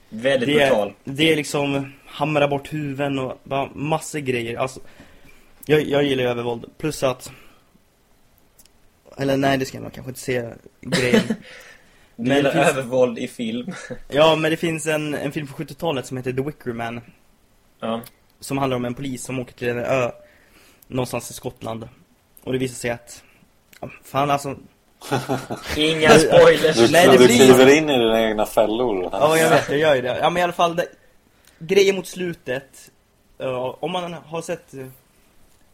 Väldigt det, är, brutal. det är liksom hamra bort huvuden och bara massor grejer. Alltså, jag, jag gillar ju övervåld. Plus att... Eller nej, det ska man kanske inte säga grejen. Du men gillar det finns- övervåld i film. ja, men det finns en, en film från 70-talet som heter The Wicker Man. ja. Som handlar om en polis som åker till en ö någonstans i Skottland. Och det visar sig att... ja, Fan alltså, Inga spoilers. Du, Nej, det du blir- kliver in i dina egna fällor. Ja, jag vet, jag gör ju det. Ja, men i alla fall, det, grejer mot slutet. ja, om man har sett... eh,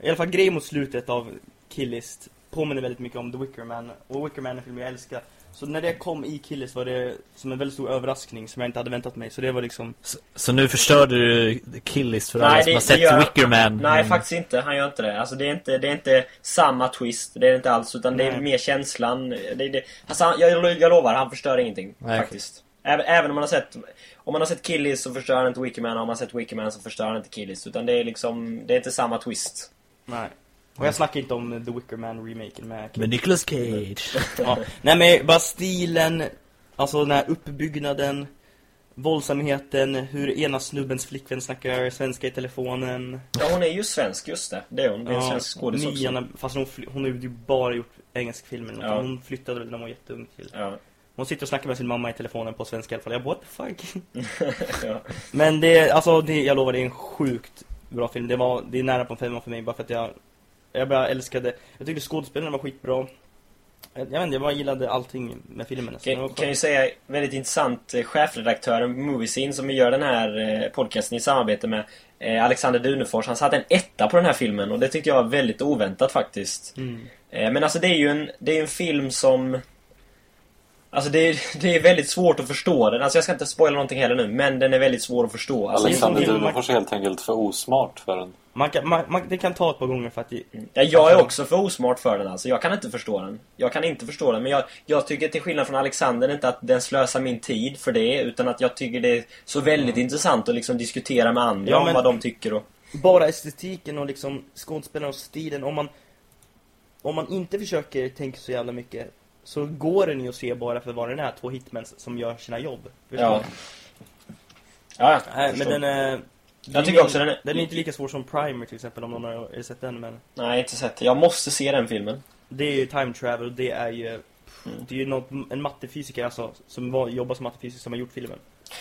I alla fall grejer mot slutet av Killist påminner väldigt mycket om The Wicker Man. Och Wicker Man är en film jag älskar. Så när det kom i Killist var det som en väldigt stor överraskning som jag inte hade väntat mig. Så det var liksom... Så, så nu förstörde du Killis för alla Nej, som det- har sett gör- Wicker Man. Nej, Men- faktiskt inte. Han gör inte det. Alltså, det, är inte, det är inte samma twist. Det är det inte alls. Utan det är Nej. mer känslan. Det, det, alltså, han- jag, jag lovar, han förstör ingenting. Nej, faktiskt. Även, även om man har sett... Om man har sett Killis så förstör han inte Wickerman. Om man har sett Wickerman så förstör han inte Killis. Utan det är liksom... Det är inte samma twist. Nej. Och jag snackar inte om The Wicker Man-remaken med Med Nicolas Cage. ja. Nej men bara stilen, alltså den här uppbyggnaden, våldsamheten, hur ena snubbens flickvän snackar svenska i telefonen. Ja, hon är ju svensk, just det. Det är hon. Det är en svensk skådis också. Fast hon, hon har ju bara gjort engelsk film eller något. Ja. Hon flyttade väl när hon var jätteung till. Ja. Hon sitter och snackar med sin mamma i telefonen på svenska i alla fall. Jag bara, what the fuck? ja. Men det, alltså det, jag lovar, det är en sjukt bra film. Det, var, det är nära på en femma för mig bara för att jag, jag bara älskade, jag tyckte skådespelarna var skitbra. Jag, jag vet inte, jag bara gillade allting med filmen. Kan, kan ju säga väldigt intressant eh, chefredaktören Moviescene som gör den här eh, podcasten i samarbete med eh, Alexander Dunefors. Han satte en etta på den här filmen och det tyckte jag var väldigt oväntat faktiskt. Mm. Men alltså det är ju en, det är en film som... Alltså det är, det är väldigt svårt att förstå den. Alltså jag ska inte spoila någonting heller nu, men den är väldigt svår att förstå. Alltså, Alexander det är helt enkelt för osmart för den. Man kan, man, man, det kan ta ett par gånger för att det, Ja, jag är också för osmart för den alltså. Jag kan inte förstå den. Jag kan inte förstå den. Men jag, jag tycker till skillnad från Alexander inte att den slösar min tid för det. Utan att jag tycker det är så väldigt intressant att liksom diskutera med andra Ja, om vad de tycker. Och, bara estetiken och liksom skådespelarna och stilen. Om man, om man inte försöker tänka så jävla mycket så går den ju att se bara för vad den är. Två hitmens som gör sina jobb. Förstår ja. Ja, ja. Nej, förstår. men den är... Jag tycker också den är- Den är inte lika svår som Primer till exempel om någon har sett den men Nej, inte sett. Jag måste se den filmen. Det är ju time travel och det är ju Det är ju något, en mattefysiker alltså Som var, jobbar som mattefysiker som har gjort filmen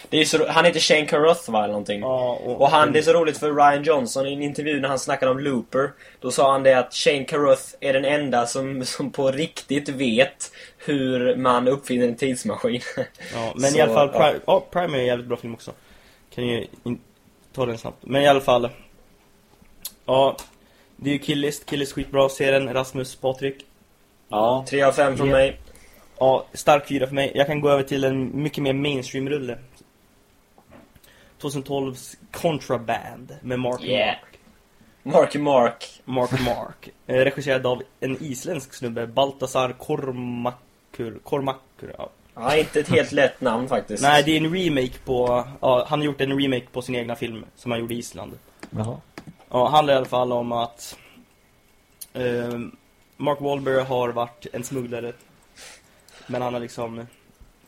Det är så, han heter Shane Carruth va, eller någonting? Ja Och han, det är så roligt för Ryan Johnson i en intervju när han snackade om Looper Då sa han det att Shane Carruth är den enda som, som på riktigt vet hur man uppfinner en tidsmaskin Ja, men Så, i alla fall, ja. Pri- ja. Primer är en jävligt bra film också kan ju in, ta den snabbt. Men i alla fall. Ja, det är ju Killist. Killist skitbra. Se den. Rasmus, Patrik. Ja. 3 av 5 från Ja. mig. Ja, stark fyra för mig. Jag kan gå över till en mycket mer mainstream-rulle. 2012s Contraband med Mark Yeah. Mark. Mark. Mark Mark. Eh, regisserad av en isländsk snubbe, Baltasar Kormakur. Kormakur, ja. Ja, inte ett helt lätt namn faktiskt. Nej, det är en remake på... Ja, han har gjort en remake på sin egna film som han gjorde i Island. Jaha. Ja, handlar i alla fall om att eh, Mark Wahlberg har varit en smugglare. Men han har liksom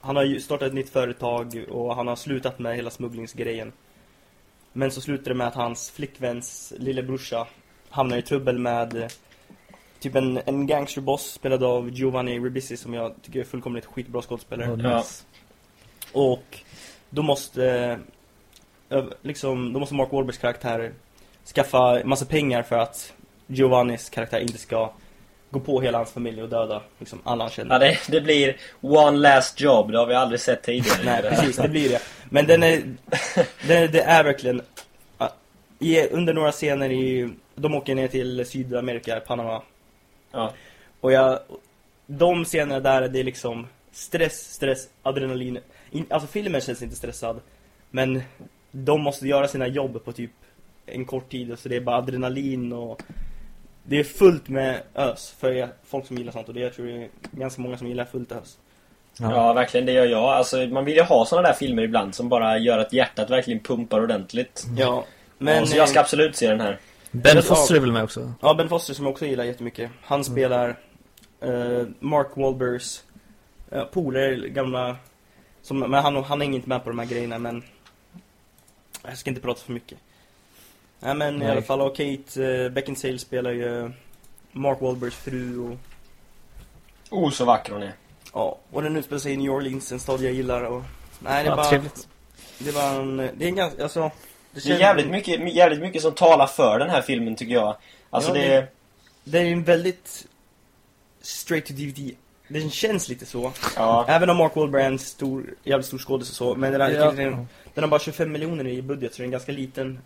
Han har ju startat ett nytt företag och han har slutat med hela smugglingsgrejen. Men så slutar det med att hans flickväns lillebrorsa hamnar i trubbel med eh, typ en, en gangsterboss spelad av Giovanni Ribisi som jag tycker är fullkomligt skitbra skådespelare. Oh, Ja. Och då måste eh, liksom, då måste Mark Wahlbergs karaktär skaffa massa pengar för att Giovannis karaktär inte ska gå på hela hans familj och döda liksom alla han känner. Ja, det, det blir one last job. Det har vi aldrig sett tidigare. Nej, precis, det blir det. Men den är, det, det är verkligen i, under några scener i, de åker ner till Sydamerika, Panama. Ja. Och jag, de scenerna där, det är liksom stress, stress, adrenalin. In, alltså filmen känns inte stressad. Men de måste göra sina jobb på typ en kort tid. Så det är bara adrenalin och det är fullt med ös för er- folk som gillar sånt. Och det jag tror det är ganska många som gillar fullt ös. Ja, verkligen. Det gör jag. Alltså, man vill ju ha såna där filmer ibland som bara gör att hjärtat verkligen pumpar ordentligt. Ja, Men, ja, så jag ska eh, absolut se den här. Ben Ja. Foster är väl med också? Ja, Ben Foster som jag också gillar jättemycket. Han spelar eh, Mark Wahlbergs uh, polare, gamla... Som, men han, han hänger inte med på de här grejerna, men... Jag ska inte prata för mycket. Nej, men i Nej. alla fall, och Kate uh, Beckinsale spelar ju Mark Wahlbergs fru och... Oh, så vacker hon är. Ja, och den utspelar sig i New Orleans, en stad jag gillar och... Nej, det är Ja, bara... trevligt. Det var en... Det är en ganska... Alltså... Det är jävligt mycket, jävligt mycket som talar för den här filmen tycker jag. Alltså Ja, det... det- Det är en väldigt... Straight to DVD. Den känns lite så. Ja. Även om Mark Wahlberg är en stor, jävligt stor skådis och så, men den, där, Ja. den, den har bara 25 miljoner i budget, så det är en ganska liten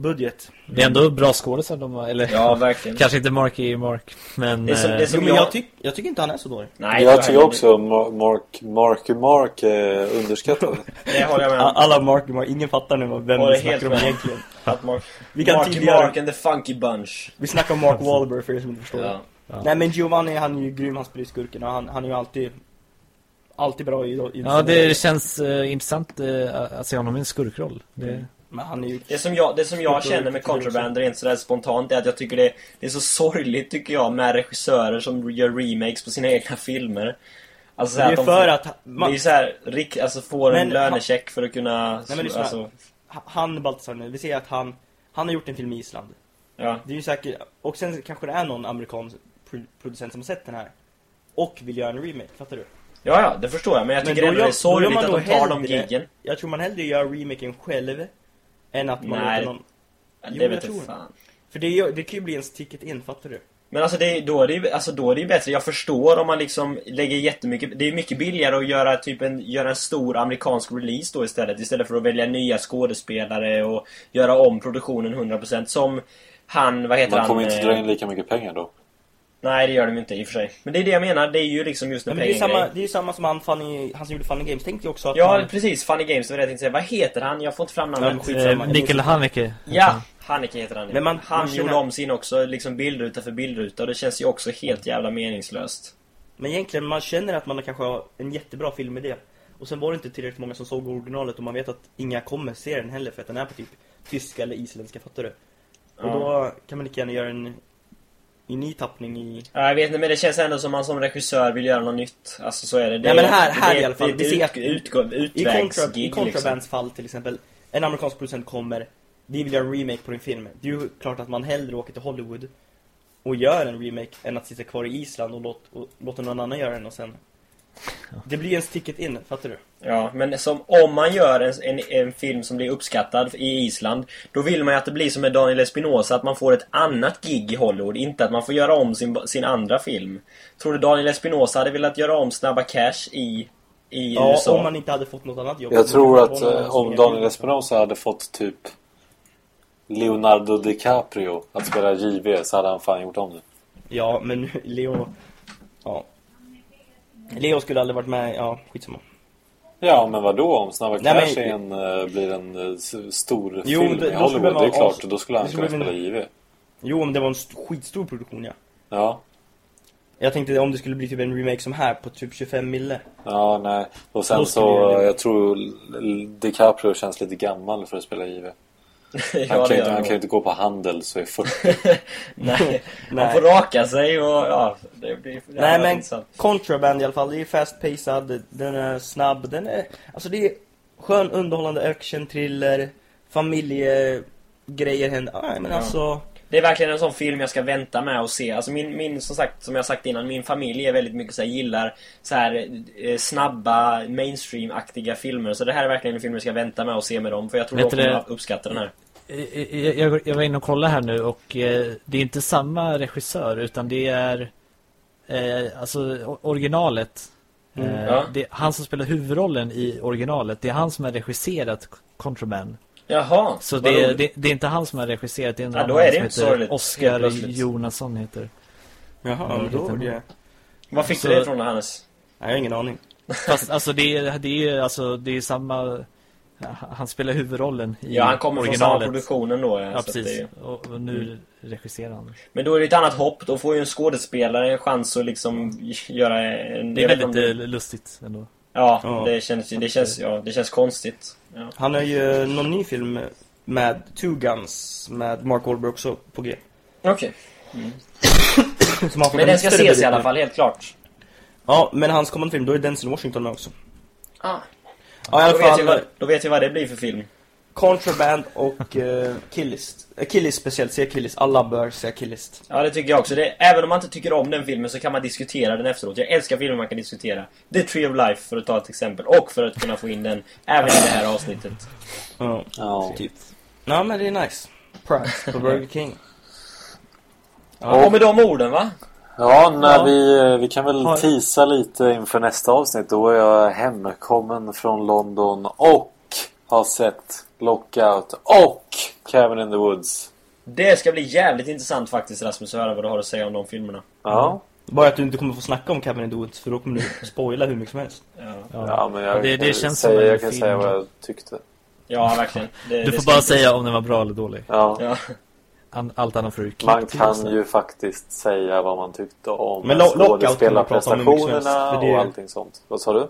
budget. Det är ändå bra skådisar de har, eller Ja, verkligen. kanske inte Marky Mark, men... Det är som- det är eh, som- Jo, men jag- jag, tyck, jag tycker inte han är så dålig. Nej, jag tycker också Ma- Mark, Marky Mark är underskattad. Det håller jag med. Alla Mark, Mark, ingen fattar nu vad- vem vi snackar om egentligen. Att Mark, Vi kan Marky tidigare, Mark and the Funky Bunch. vi snackar om Mark Wahlberg för er som inte förstår. Ja. Ja. Nej men Giovanni, han är ju grym, han spelar skurken och han, han är ju alltid, alltid bra i, i Ja, det känns eh, intressant eh, att se honom i en skurkroll. Det, Men han är ju... Det som jag, det som jag känner med också. Contraband rent sådär spontant är att jag tycker det, det är så sorgligt tycker jag med regissörer som gör remakes på sina egna filmer. Alltså så Det är att de för får- att... Det Man, är så här, rik, alltså får en Men lönecheck för att kunna... men lyssna. alltså, han, Baltasar nu, vi ser att han, han har gjort en film i Island. ja. Det är ju säkert, och sen kanske det är någon amerikansk pro- producent som har sett den här. Och vill göra en remake, fattar du? ja, ja, det förstår jag. Men jag Men tycker då ändå gör- det är sorgligt att de tar de giggen. Jag tror man hellre gör remaken själv än att man Nej. låter någon... Jo, det vet jag fan. För det, det kan ju bli en ticket in, fattar du? Men alltså, det, är- då är det, ju- alltså då är det ju bättre. Jag förstår om man liksom lägger jättemycket... Det är mycket billigare att göra typ en, göra en stor amerikansk release då istället. Istället för att välja nya skådespelare och göra om produktionen 100%. Som han, vad heter Man han? kommer inte eh, dra in lika mycket pengar då. Nej, det gör de inte i och för sig. Men det är det jag menar. Det är ju liksom just en men det, är samma, det är ju samma som han, Funny, han som gjorde Funny Games. Tänkte ju också att Ja, han, precis. Funny Games, det var det jag tänkte säga. Vad heter han? Jag får inte fram Ja, namnet. skitsamma. eh, Mikkel Haneke. Ja, Hanneke heter han. Men man- Han man känner- gjorde om sin också, liksom bildruta för bildruta. Och det känns ju också helt jävla meningslöst. Men egentligen, man känner att man kanske har en jättebra filmidé. Och sen var det inte tillräckligt många som såg originalet och man vet att inga kommer se den heller för att den är på typ tyska eller isländska, fattar du? Och Ja. då kan man lika gärna göra en, en ny tappning i... Ja, jag vet inte, men det känns ändå som man som regissör vill göra något nytt. Alltså så är det. det Nej, men här- här det, i alla fall, Det, att- ett ut, utgå- I, kontra, I utvägsgig liksom. Contrabands fall till exempel, en amerikansk producent kommer, vi vill göra en remake på din film. Det är ju klart att man hellre åker till Hollywood och gör en remake än att sitta kvar i Island och, låt, och låta någon annan göra den och sen... Det blir en ticket in, fattar du? Ja, men som om man gör en, en, en film som blir uppskattad i Island Då vill man ju att det blir som med Daniel Espinosa Att man får ett annat gig i Hollywood Inte att man får göra om sin, sin andra film Tror du Daniel Espinosa hade velat göra om Snabba Cash i i Ja, USA. om man inte hade fått något annat jobb. Jag tror att eh, om Daniel. Espinosa hade fått typ Leonardo DiCaprio att spela JV så hade han fan gjort om det. Ja, men Leo... Ja. Leo skulle aldrig varit med, ja, skitsamma. Ja, men vad då om Snabba Nej, men- Cash en, eh, blir en eh, stor Jo, film det- i då skulle Hollywood? det är klart, då skulle han kunna spela JV. Jo, om det var en st- skitstor produktion, ja. Ja. Jag tänkte om det skulle bli typ en remake som här på typ 25 mille. Ja, nej. Och sen så, jag- tror DiCaprio känns lite gammal för att spela JV. Han, ja, kan, inte, han kan ju inte gå på handel så är 40. Nej, Nej. han får raka sig och ja, det blir Nej men intressant. Contraband i alla fall, det är fast-paced, den är snabb, den är... Alltså det är skön underhållande action, thriller, familjegrejer händer. Ja, men Ja. alltså... Det är verkligen en sån film jag ska vänta med och se. Alltså min, min som sagt, som jag sagt innan, min familj är väldigt mycket så här, gillar så här eh, snabba, mainstream-aktiga filmer. Så det här är verkligen en film jag ska vänta med och se med dem. För jag tror Vet de kommer det- uppskatta den här. Jag, jag, jag var inne och kollade här nu och eh, det är inte samma regissör utan det är eh, alltså originalet. Mm. Eh, Ja. det han som spelar huvudrollen i originalet. Det är han som har regisserat Contraband. Jaha, Så det, det, det är inte han som har regisserat, det är en Ja, då är det som inte heter plötsligt. Jonasson heter. Jaha, Ja, men då är det... Vad fick Så- du det ifrån då, Hannes? Jag har ingen aning. Fast alltså det är, det är alltså det är samma han spelar huvudrollen i Ja, han kommer från samma originalet. produktionen då. Ja, Ja, precis. det, Och, och nu regisserar han. men då är det ett annat hopp. Då får ju en skådespelare en chans att liksom göra en... Det är väldigt eh, lustigt ändå. Ja, Ja. det känns, det känns, ja, det känns konstigt. Ja. Han har ju någon ny film med Two Guns med Mark Wahlberg också på G. Okej. Har fått Men en den ska ses i alla fall, helt klart. Ja, men hans kommande film, då är Denzel Washington med också. Ah. Ja, i Då, alla vet vi vad, fall då vet vi vad det blir för film. Contraband och uh, Killist. Uh, Killist speciellt, se Killist. Alla bör se Killist. Ja, det tycker jag också. Det, även om man inte tycker om den filmen så kan man diskutera den efteråt. Jag älskar filmer man kan diskutera. The Tree of Life, för att ta ett exempel. Och för att kunna få in den även i det här avsnittet. Ja, Ja. typ. Ja, men det är nice. Price på Burger King. Och med de orden, va? Ja, när Ja. Vi, vi kan väl tisa lite inför nästa avsnitt. Då är jag hemkommen från London och har sett Lockout och Cabin in the Woods. Det ska bli jävligt intressant faktiskt, Rasmus, att höra vad du har att säga om de filmerna. Ja, Bara att du inte kommer få snacka om Cabin in the Woods, för då kommer du spoila hur mycket som helst. Ja, Ja. ja men jag det, det känns säga, som en jag kan film. säga vad jag tyckte. ja verkligen. Det, Du får bara säga om den var bra eller dålig. Ja. Ja. Allt annat får du Man kan ju faktiskt säga vad man tyckte om Men lo- Lockout kan man prata om mycket som helst, det och allting sånt. Vad sa du?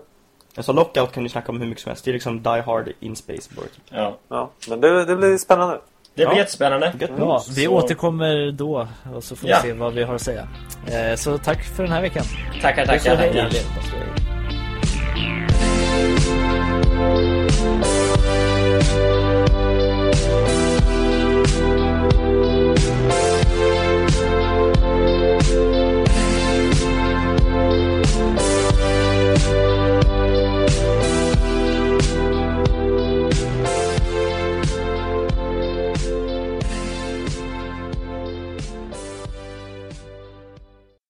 Alltså Lockout kan du snacka om hur mycket som helst. Det är liksom Die Hard in Space ja. Ja, men det, det blir spännande. Det blir Ja. jättespännande. Gött Ja, mos. vi Så- återkommer då och så får vi Ja. se vad vi har att säga. Eh, så tack för den här veckan. Tackar, tackar. tackar. Jävligt.